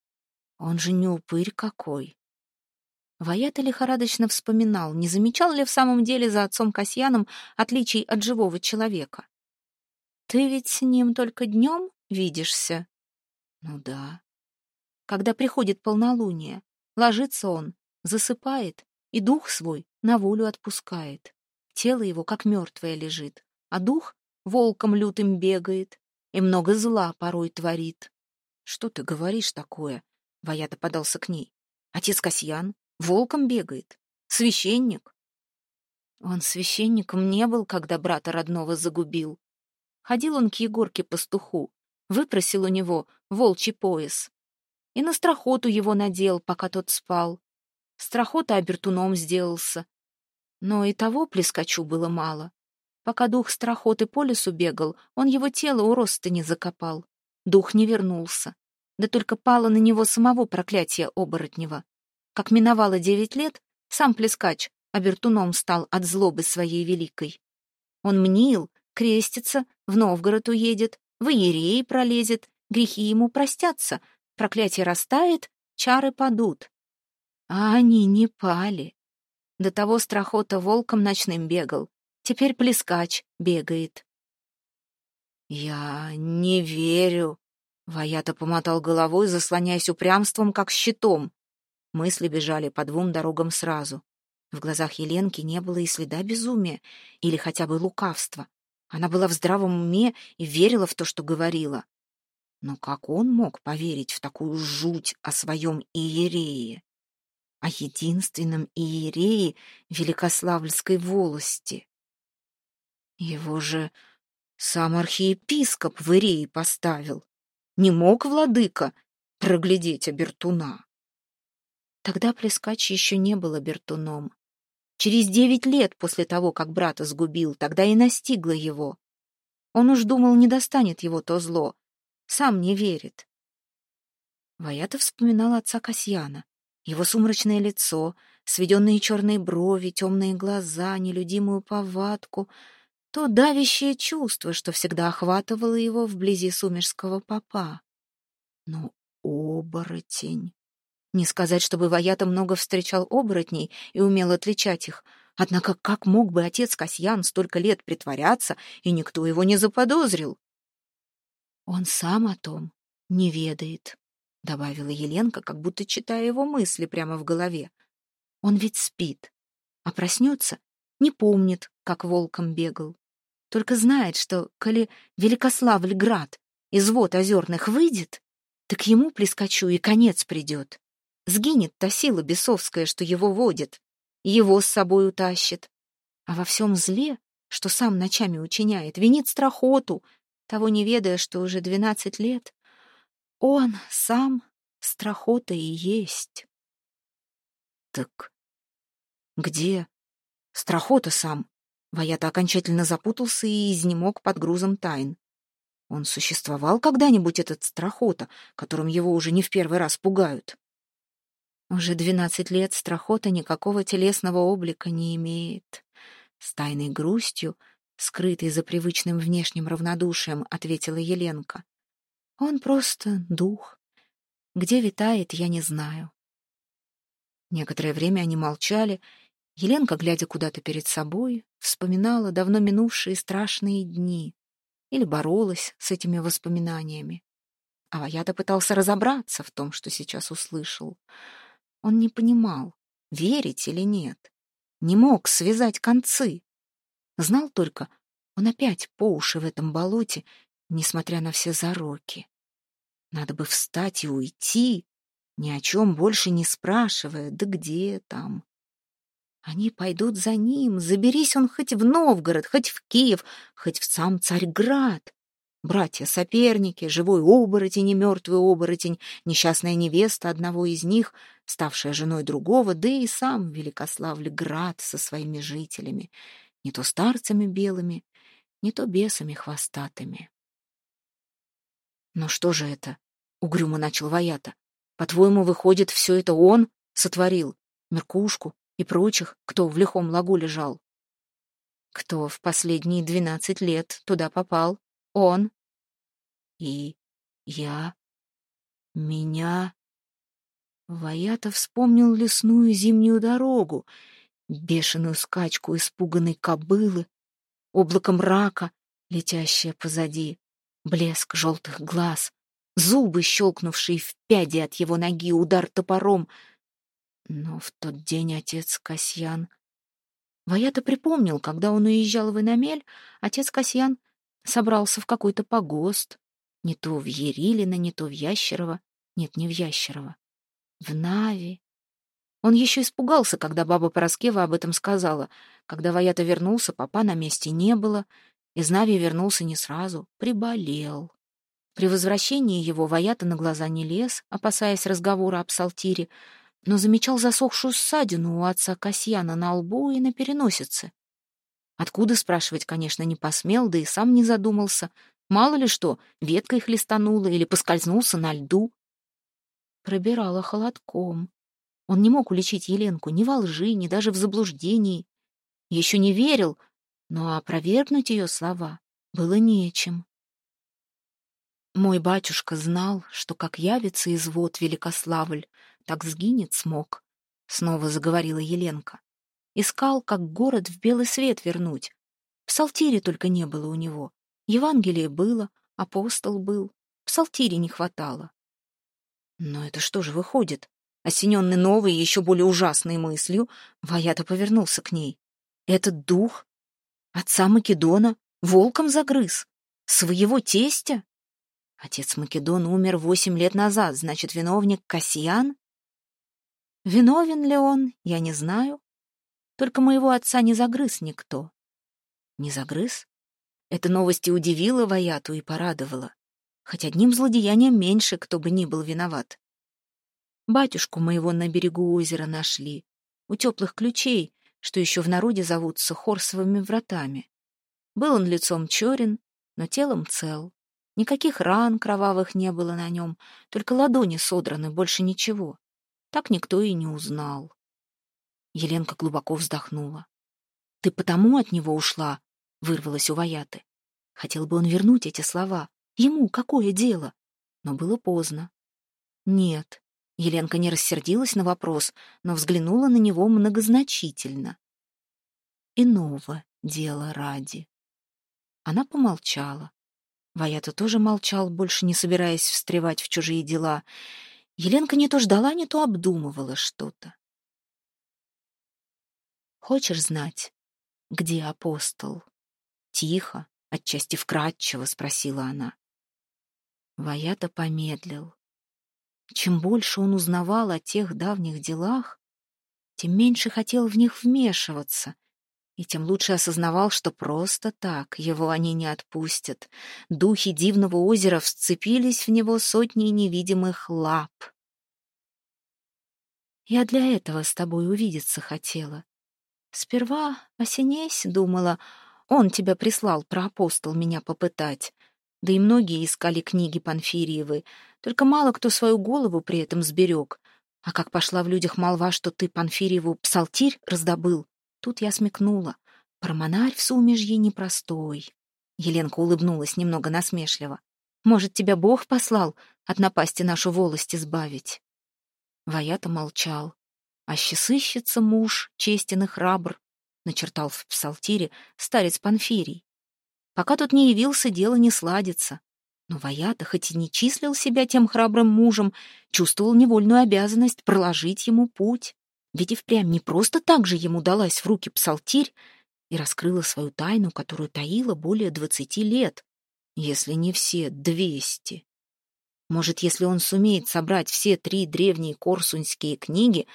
Он же не упырь какой. Ваята лихорадочно вспоминал, не замечал ли в самом деле за отцом Касьяном отличий от живого человека. «Ты ведь с ним только днем видишься?» «Ну да». Когда приходит полнолуние, ложится он, засыпает и дух свой на волю отпускает. Тело его как мертвое лежит, а дух волком лютым бегает и много зла порой творит. «Что ты говоришь такое?» Ваята подался к ней. «Отец Касьян волком бегает. Священник». Он священником не был, когда брата родного загубил. Ходил он к Егорке-пастуху, выпросил у него волчий пояс. И на страхоту его надел, пока тот спал. Страхота обертуном сделался. Но и того плескачу было мало. Пока дух страхоты по лесу бегал, он его тело у не закопал. Дух не вернулся. Да только пало на него самого проклятие оборотнего. Как миновало девять лет, сам плескач обертуном стал от злобы своей великой. Он мнил, крестится, в Новгород уедет, в Иерей пролезет, грехи ему простятся, проклятие растает, чары падут. А они не пали. До того страхота волком ночным бегал, теперь плескач бегает. «Я не верю», — Ваята помотал головой, заслоняясь упрямством, как щитом. Мысли бежали по двум дорогам сразу. В глазах Еленки не было и следа безумия, или хотя бы лукавства. Она была в здравом уме и верила в то, что говорила. Но как он мог поверить в такую жуть о своем иерее? О единственном иерее Великославльской волости? Его же сам архиепископ в Ирее поставил. Не мог владыка проглядеть обертуна. Тогда Плескач еще не был обертуном. Через девять лет после того, как брата сгубил, тогда и настигло его. Он уж думал, не достанет его то зло. Сам не верит. Ваята вспоминал отца Касьяна. Его сумрачное лицо, сведенные черные брови, темные глаза, нелюдимую повадку, то давящее чувство, что всегда охватывало его вблизи сумерского попа. Но оборотень... Не сказать, чтобы Ваята много встречал оборотней и умел отличать их. Однако как мог бы отец Касьян столько лет притворяться, и никто его не заподозрил? Он сам о том не ведает, — добавила Еленка, как будто читая его мысли прямо в голове. Он ведь спит, а проснется, не помнит, как волком бегал. Только знает, что, коли Великославль-град из вод озерных выйдет, так ему плескачу и конец придет. Сгинет та сила бесовская, что его водит, его с собой утащит. А во всем зле, что сам ночами учиняет, винит страхоту, того не ведая, что уже двенадцать лет, он сам страхота и есть. Так где страхота сам? Ваята окончательно запутался и изнемог под грузом тайн. Он существовал когда-нибудь, этот страхота, которым его уже не в первый раз пугают? Уже двенадцать лет страхота никакого телесного облика не имеет. С тайной грустью, скрытой за привычным внешним равнодушием, ответила Еленка. Он просто дух. Где витает, я не знаю. Некоторое время они молчали. Еленка, глядя куда-то перед собой, вспоминала давно минувшие страшные дни или боролась с этими воспоминаниями. А Ваята пытался разобраться в том, что сейчас услышал — он не понимал, верить или нет. Не мог связать концы. Знал только, он опять по уши в этом болоте, несмотря на все зароки. Надо бы встать и уйти, ни о чем больше не спрашивая, да где там. Они пойдут за ним, заберись он хоть в Новгород, хоть в Киев, хоть в сам Царьград. Братья-соперники, живой оборотень и мертвый оборотень, несчастная невеста одного из них, ставшая женой другого, да и сам Великославль-град со своими жителями, не то старцами белыми, не то бесами хвостатыми. «Но что же это?» — угрюмо начал Ваята. «По-твоему, выходит, все это он сотворил? Меркушку и прочих, кто в лихом лагу лежал?» «Кто в последние двенадцать лет туда попал?» Он. И я. Меня. Ваята вспомнил лесную зимнюю дорогу, бешеную скачку испуганной кобылы, облако мрака, летящее позади, блеск желтых глаз, зубы, щелкнувшие в пяди от его ноги, удар топором. Но в тот день отец Касьян... Ваята припомнил, когда он уезжал в Инамель, отец Касьян Собрался в какой-то погост. Не то в Ерилино, не то в Ящерово. Нет, не в Ящерово. В Нави. Он еще испугался, когда баба Пороскева об этом сказала. Когда Ваята вернулся, папа на месте не было. Из Нави вернулся не сразу, приболел. При возвращении его Ваята на глаза не лез, опасаясь разговора об салтире, но замечал засохшую ссадину у отца Касьяна на лбу и на переносице. Откуда, спрашивать, конечно, не посмел, да и сам не задумался. Мало ли что, веткой хлестанула или поскользнулся на льду. Пробирала холодком. Он не мог уличить Еленку ни во лжи, ни даже в заблуждении. Еще не верил, но опровергнуть ее слова было нечем. Мой батюшка знал, что как явится из вод Великославль, так сгинет смог, — снова заговорила Еленка. Искал, как город в белый свет вернуть. В Салтире только не было у него. Евангелие было, апостол был. псалтири не хватало. Но это что же выходит? Осененный новой еще более ужасной мыслью, Ваята повернулся к ней. Этот дух отца Македона волком загрыз, своего тестя? Отец Македона умер восемь лет назад, значит, виновник Касьян? Виновен ли он, я не знаю. Только моего отца не загрыз никто. Не загрыз? Эта новость и удивила Ваяту и порадовала. Хоть одним злодеянием меньше, кто бы ни был виноват. Батюшку моего на берегу озера нашли, у теплых ключей, что еще в народе зовутся хорсовыми вратами. Был он лицом черен, но телом цел. Никаких ран кровавых не было на нем, только ладони содраны, больше ничего. Так никто и не узнал. Еленка глубоко вздохнула. «Ты потому от него ушла?» — вырвалась у Ваяты. Хотел бы он вернуть эти слова. Ему какое дело? Но было поздно. Нет, Еленка не рассердилась на вопрос, но взглянула на него многозначительно. Иного дела ради. Она помолчала. Ваята тоже молчал, больше не собираясь встревать в чужие дела. Еленка не то ждала, не то обдумывала что-то. «Хочешь знать, где апостол?» Тихо, отчасти вкратчиво спросила она. Ваята помедлил. Чем больше он узнавал о тех давних делах, тем меньше хотел в них вмешиваться, и тем лучше осознавал, что просто так его они не отпустят. Духи дивного озера вцепились в него сотни невидимых лап. «Я для этого с тобой увидеться хотела. Сперва осенесь, думала, он тебя прислал про апостол меня попытать. Да и многие искали книги Панфириевы, только мало кто свою голову при этом сберег. А как пошла в людях молва, что ты Панфириеву псалтирь раздобыл, тут я смекнула. Промонарь в сумежье непростой. Еленка улыбнулась немного насмешливо. Может, тебя Бог послал от напасти нашу волость избавить? Ваята молчал. А сыщется муж, честен и храбр, начертал в псалтире старец Панфирий. Пока тут не явился, дело не сладится. Но Ваята, хоть и не числил себя тем храбрым мужем, чувствовал невольную обязанность проложить ему путь. Ведь и впрямь не просто так же ему далась в руки псалтирь и раскрыла свою тайну, которую таила более двадцати лет, если не все двести. Может, если он сумеет собрать все три древние корсунские книги,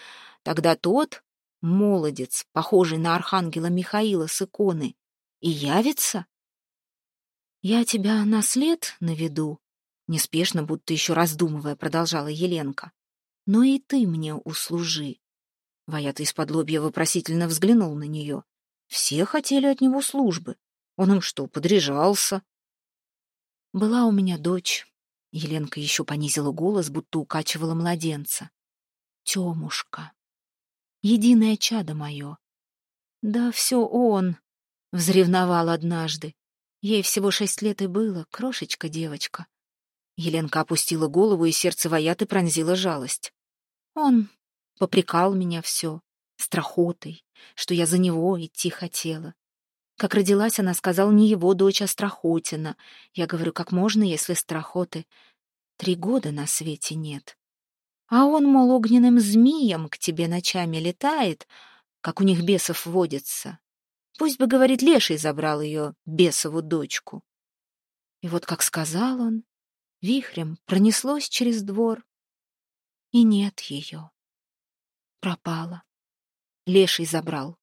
тогда тот, молодец, похожий на архангела Михаила с иконы, и явится? «Я тебя на след наведу», — неспешно, будто еще раздумывая, продолжала Еленка. «Но и ты мне услужи». Ваята из-под лобья вопросительно взглянул на нее. Все хотели от него службы. Он им что, подряжался? Была у меня дочь. Еленка еще понизила голос, будто укачивала младенца. Темушка. Единое чадо мое. Да все он, взревновал однажды. Ей всего шесть лет и было, крошечка девочка. Еленка опустила голову, и сердце Ваяты пронзила жалость. Он попрекал меня все, страхотой, что я за него идти хотела. Как родилась она, сказал, не его дочь, а Страхотина. Я говорю, как можно, если Страхоты? Три года на свете нет. А он, мол, огненным змеем к тебе ночами летает, как у них бесов водится. Пусть бы, говорит, леший забрал ее, бесову дочку. И вот, как сказал он, вихрем пронеслось через двор, и нет ее. Пропала. Леший забрал.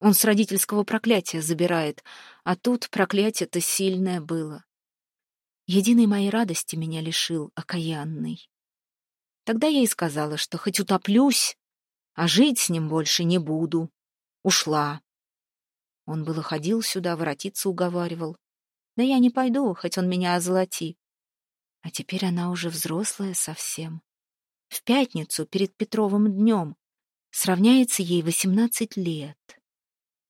Он с родительского проклятия забирает, а тут проклятие-то сильное было. Единой моей радости меня лишил окаянный. Тогда я и сказала, что хоть утоплюсь, а жить с ним больше не буду. Ушла. Он было ходил сюда, воротиться уговаривал. Да я не пойду, хоть он меня озолоти. А теперь она уже взрослая совсем. В пятницу, перед Петровым днем, сравняется ей восемнадцать лет.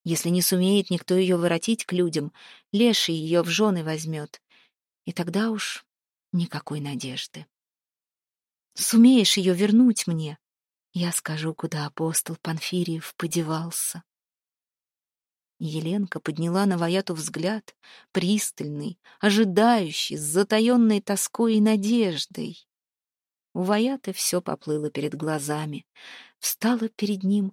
Если не сумеет никто ее воротить к людям, леший ее в жены возьмет. И тогда уж никакой надежды. Сумеешь ее вернуть мне, я скажу, куда апостол Панфириев подевался. Еленка подняла на Ваяту взгляд, пристальный, ожидающий, с затаенной тоской и надеждой. У Ваяты все поплыло перед глазами. Встала перед ним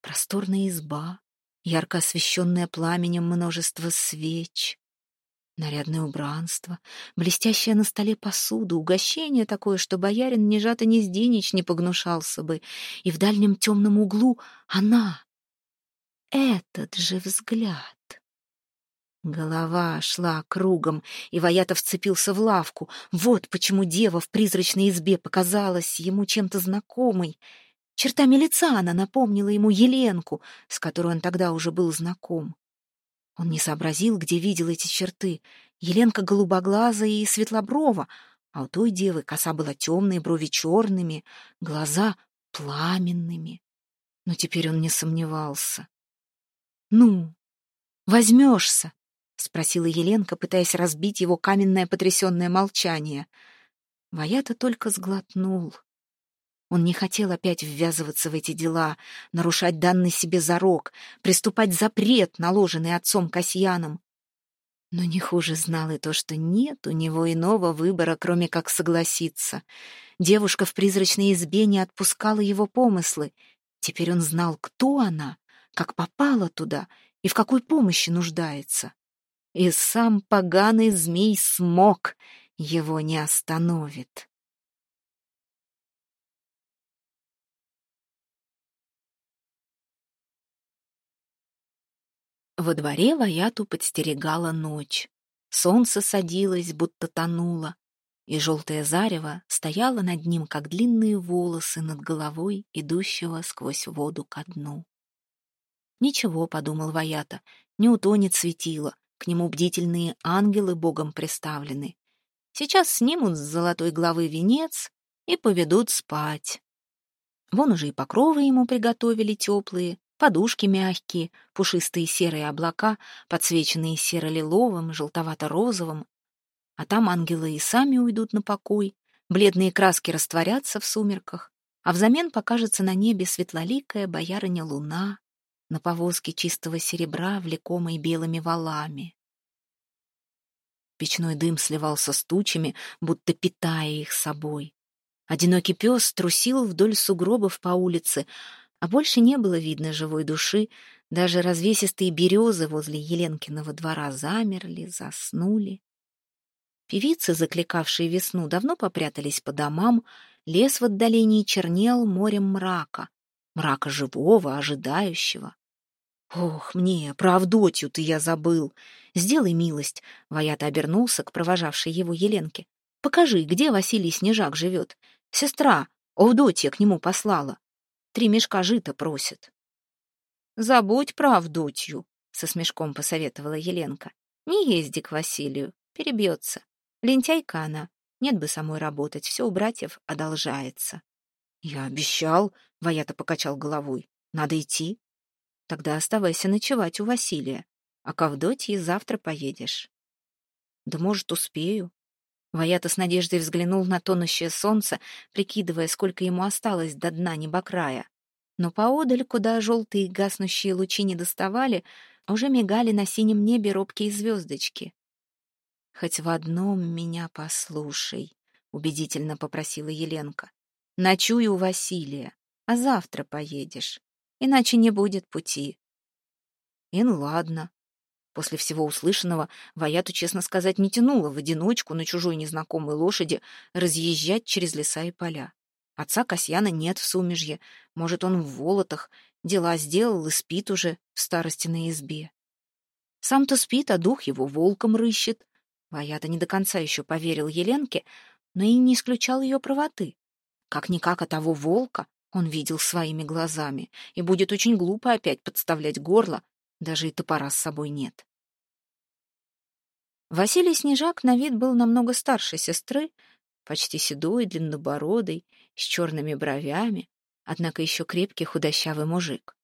просторная изба, ярко освещенная пламенем множество свеч, нарядное убранство, блестящая на столе посуда, угощение такое, что боярин ни жато ни сденич не погнушался бы, и в дальнем темном углу она, этот же взгляд. Голова шла кругом, и Ваята вцепился в лавку. Вот почему дева в призрачной избе показалась ему чем-то знакомой. Чертами лица она напомнила ему Еленку, с которой он тогда уже был знаком. Он не сообразил, где видел эти черты. Еленка голубоглазая и светлоброва, а у той девы коса была темной, брови черными, глаза пламенными. Но теперь он не сомневался. «Ну, возьмешься?» — спросила Еленка, пытаясь разбить его каменное потрясенное молчание. Ваята только сглотнул. Он не хотел опять ввязываться в эти дела, нарушать данный себе зарок, приступать запрет, наложенный отцом Касьяном. Но не хуже знал и то, что нет у него иного выбора, кроме как согласиться. Девушка в призрачной избе не отпускала его помыслы. Теперь он знал, кто она, как попала туда и в какой помощи нуждается. И сам поганый змей смог, его не остановит. Во дворе Ваяту подстерегала ночь. Солнце садилось, будто тонуло, и желтое зарево стояло над ним, как длинные волосы над головой, идущего сквозь воду ко дну. «Ничего», — подумал Ваята, — «не утонет светило, к нему бдительные ангелы богом приставлены. Сейчас снимут с золотой главы венец и поведут спать. Вон уже и покровы ему приготовили теплые, подушки мягкие, пушистые серые облака, подсвеченные серо-лиловым, желтовато-розовым. А там ангелы и сами уйдут на покой, бледные краски растворятся в сумерках, а взамен покажется на небе светлоликая боярыня луна, на повозке чистого серебра, влекомой белыми валами. Печной дым сливался с тучами, будто питая их собой. Одинокий пес трусил вдоль сугробов по улице, а больше не было видно живой души, даже развесистые березы возле Еленкиного двора замерли, заснули. Певицы, закликавшие весну, давно попрятались по домам, лес в отдалении чернел морем мрака, мрака живого, ожидающего. «Ох, мне, про Авдотью-то я забыл. Сделай милость», — Ваята обернулся к провожавшей его Еленке. «Покажи, где Василий Снежак живет. Сестра, Авдотья к нему послала. Три мешка жита просит». «Забудь про Авдотью», — со смешком посоветовала Еленка. «Не езди к Василию, перебьется. Лентяйка она, нет бы самой работать, все у братьев одолжается». «Я обещал», — Ваята покачал головой. «Надо идти». Тогда оставайся ночевать у Василия, а к Авдотье завтра поедешь. Да, может, успею. Ваята с надеждой взглянул на тонущее солнце, прикидывая, сколько ему осталось до дна небокрая. Но поодаль, куда желтые гаснущие лучи не доставали, уже мигали на синем небе робкие звездочки. «Хоть в одном меня послушай», — убедительно попросила Еленка. «Ночую у Василия, а завтра поедешь иначе не будет пути. И ну ладно. После всего услышанного Ваяту, честно сказать, не тянуло в одиночку на чужой незнакомой лошади разъезжать через леса и поля. Отца Касьяна нет в Сумежье, может, он в Волотах, дела сделал и спит уже в старости на избе. Сам-то спит, а дух его волком рыщет. Ваята не до конца еще поверил Еленке, но и не исключал ее правоты. Как-никак от того волка он видел своими глазами, и будет очень глупо опять подставлять горло, даже и топора с собой нет. Василий Снежак на вид был намного старше сестры, почти седой, длиннобородый, с черными бровями, однако еще крепкий худощавый мужик.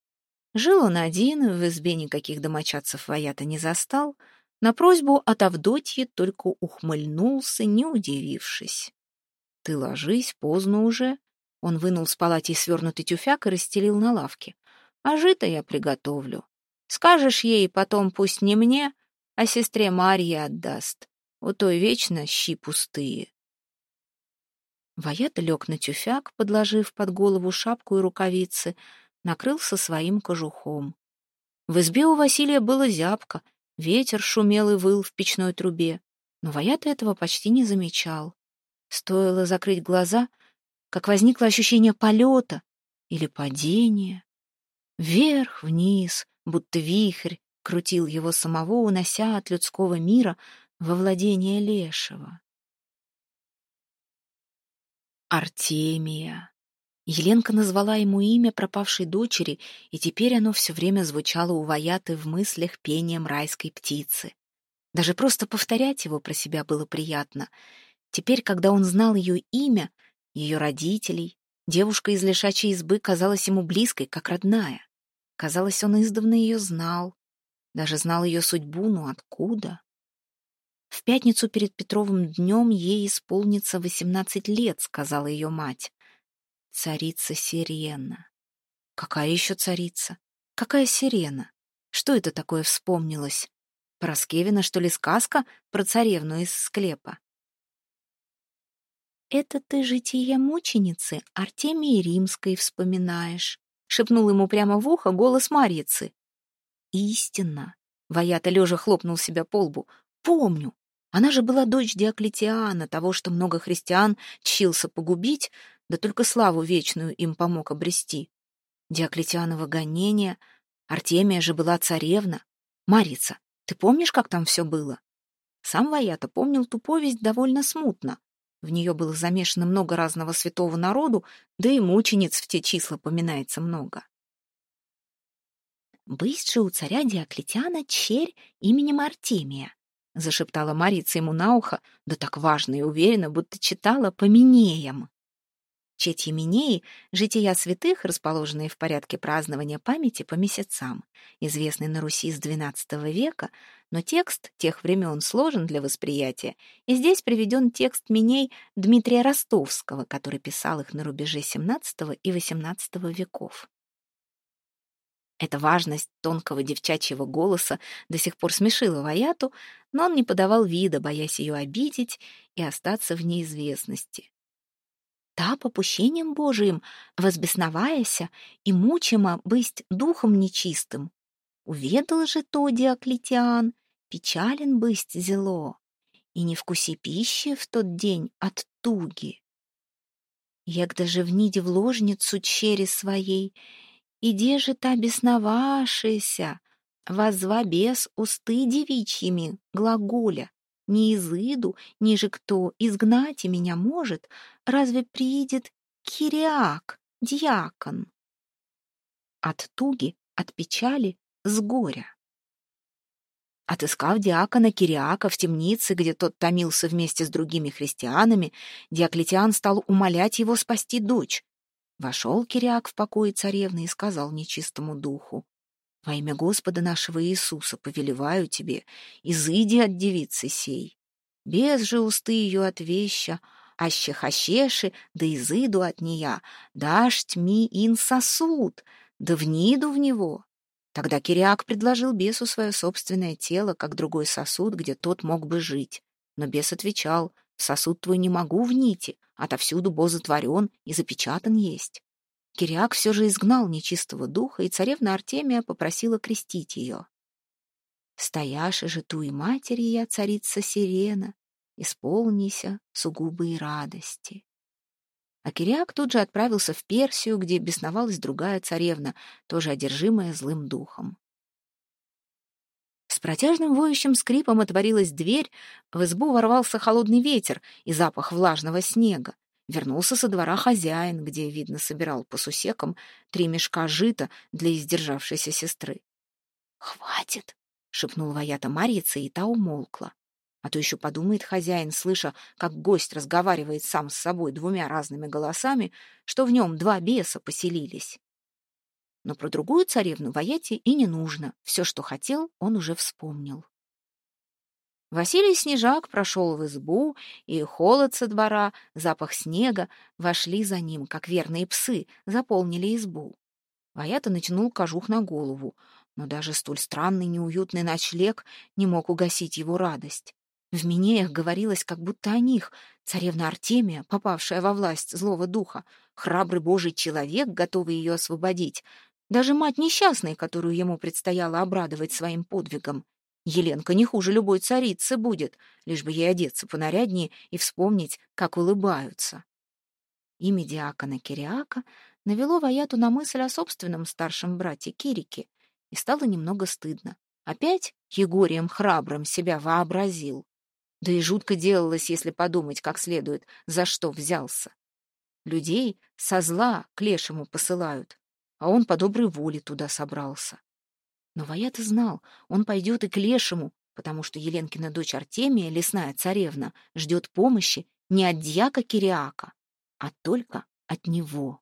Жил он один, в избе никаких домочадцев воята не застал, на просьбу от Авдотьи только ухмыльнулся, не удивившись. «Ты ложись, поздно уже, он вынул с палати свернутый тюфяк и расстелил на лавке. «А жито я приготовлю. Скажешь ей потом, пусть не мне, а сестре Марье отдаст. У той вечно щи пустые. Ваята лег на тюфяк, подложив под голову шапку и рукавицы, накрылся своим кожухом. В избе у Василия было зябко, ветер шумел и выл в печной трубе, но Ваята этого почти не замечал. Стоило закрыть глаза, как возникло ощущение полета или падения. Вверх-вниз, будто вихрь, крутил его самого, унося от людского мира во владение лешего. Артемия. Еленка назвала ему имя пропавшей дочери, и теперь оно все время звучало у Ваяты в мыслях пением райской птицы. Даже просто повторять его про себя было приятно. Теперь, когда он знал ее имя, ее родителей, девушка из лишачьей избы казалась ему близкой, как родная. Казалось, он издавна ее знал. Даже знал ее судьбу, но откуда? В пятницу перед Петровым днем ей исполнится восемнадцать лет, сказала ее мать. Царица Сирена. Какая еще царица? Какая сирена? Что это такое вспомнилось? Проскевина, что ли, сказка про царевну из склепа? «Это ты житие мученицы Артемии Римской вспоминаешь», — шепнул ему прямо в ухо голос Марьицы. «Истинно!» — Ваята лежа хлопнул себя по лбу. Помню. Она же была дочь Диоклетиана, того, что много христиан чился погубить, да только славу вечную им помог обрести. Диоклетианово гонение, Артемия же была царевна. Марица, ты помнишь, как там все было? Сам Ваята помнил ту повесть довольно смутно. В нее было замешано много разного святого народу, да и мучениц в те числа поминается много. «Бысть же у царя Диоклетиана черь именем Артемия зашептала Марица ему на ухо, да так важно и уверенно, будто читала по Минеям. Четьи Минеи — жития святых, расположенные в порядке празднования памяти по месяцам, известный на Руси с XII века, но текст тех времен сложен для восприятия, и здесь приведен текст Миней Дмитрия Ростовского, который писал их на рубеже XVII и XVIII веков. Эта важность тонкого девчачьего голоса до сих пор смешила Ваяту, но он не подавал вида, боясь ее обидеть и остаться в неизвестности. Та попущением Божиим, возбесноваяся и мучима быть духом нечистым, уведал же то Диоклетиан, печален бысть зело, и не вкуси пищи в тот день от туги. Як даже в ниде в ложницу чери своей, Иди же та бесновавшаяся, возва без усты девичьими глаголя, не изыду, ниже кто изгнать и меня может, разве приидет кириак, дьякон? От туги, от печали, с горя. Отыскав диакона Кириака в темнице, где тот томился вместе с другими христианами, Диоклетиан стал умолять его спасти дочь, Вошел Кириак в покой царевны и сказал нечистому духу, «Во имя Господа нашего Иисуса повелеваю тебе, изыди от девицы сей. Без же усты ее от веща, аще хащеши, да изыду от нея, дашь тьми ин сосуд, да вниду в него». Тогда Кириак предложил бесу свое собственное тело, как другой сосуд, где тот мог бы жить. Но бес отвечал, «Сосуд твой не могу в нити, Отовсюду Бо затворен и запечатан есть. Кириак все же изгнал нечистого духа, и царевна Артемия попросила крестить ее. «Стояши же ту и матери я, царица Сирена, исполнися сугубой радости». А Кириак тут же отправился в Персию, где бесновалась другая царевна, тоже одержимая злым духом. С протяжным воющим скрипом отворилась дверь, в избу ворвался холодный ветер и запах влажного снега. Вернулся со двора хозяин, где, видно, собирал по сусекам три мешка жита для издержавшейся сестры. «Хватит!» — шепнул Ваята Марьица, и та умолкла. А то еще подумает хозяин, слыша, как гость разговаривает сам с собой двумя разными голосами, что в нем два беса поселились. Но про другую царевну Ваяте и не нужно. Все, что хотел, он уже вспомнил. Василий Снежак прошел в избу, и холод со двора, запах снега вошли за ним, как верные псы, заполнили избу. Ваята натянул кожух на голову. Но даже столь странный неуютный ночлег не мог угасить его радость. В Минеях говорилось как будто о них. Царевна Артемия, попавшая во власть злого духа, храбрый божий человек, готовый ее освободить, даже мать несчастной, которую ему предстояло обрадовать своим подвигом. Еленка не хуже любой царицы будет, лишь бы ей одеться понаряднее и вспомнить, как улыбаются. Имя диакона Кириака навело Ваяту на мысль о собственном старшем брате Кирике, и стало немного стыдно. Опять Егорием храбрым себя вообразил. Да и жутко делалось, если подумать как следует, за что взялся. Людей со зла к лешему посылают, а он по доброй воле туда собрался. Но Ваята знал, он пойдет и к лешему, потому что Еленкина дочь Артемия, лесная царевна, ждет помощи не от дьяка Кириака, а только от него.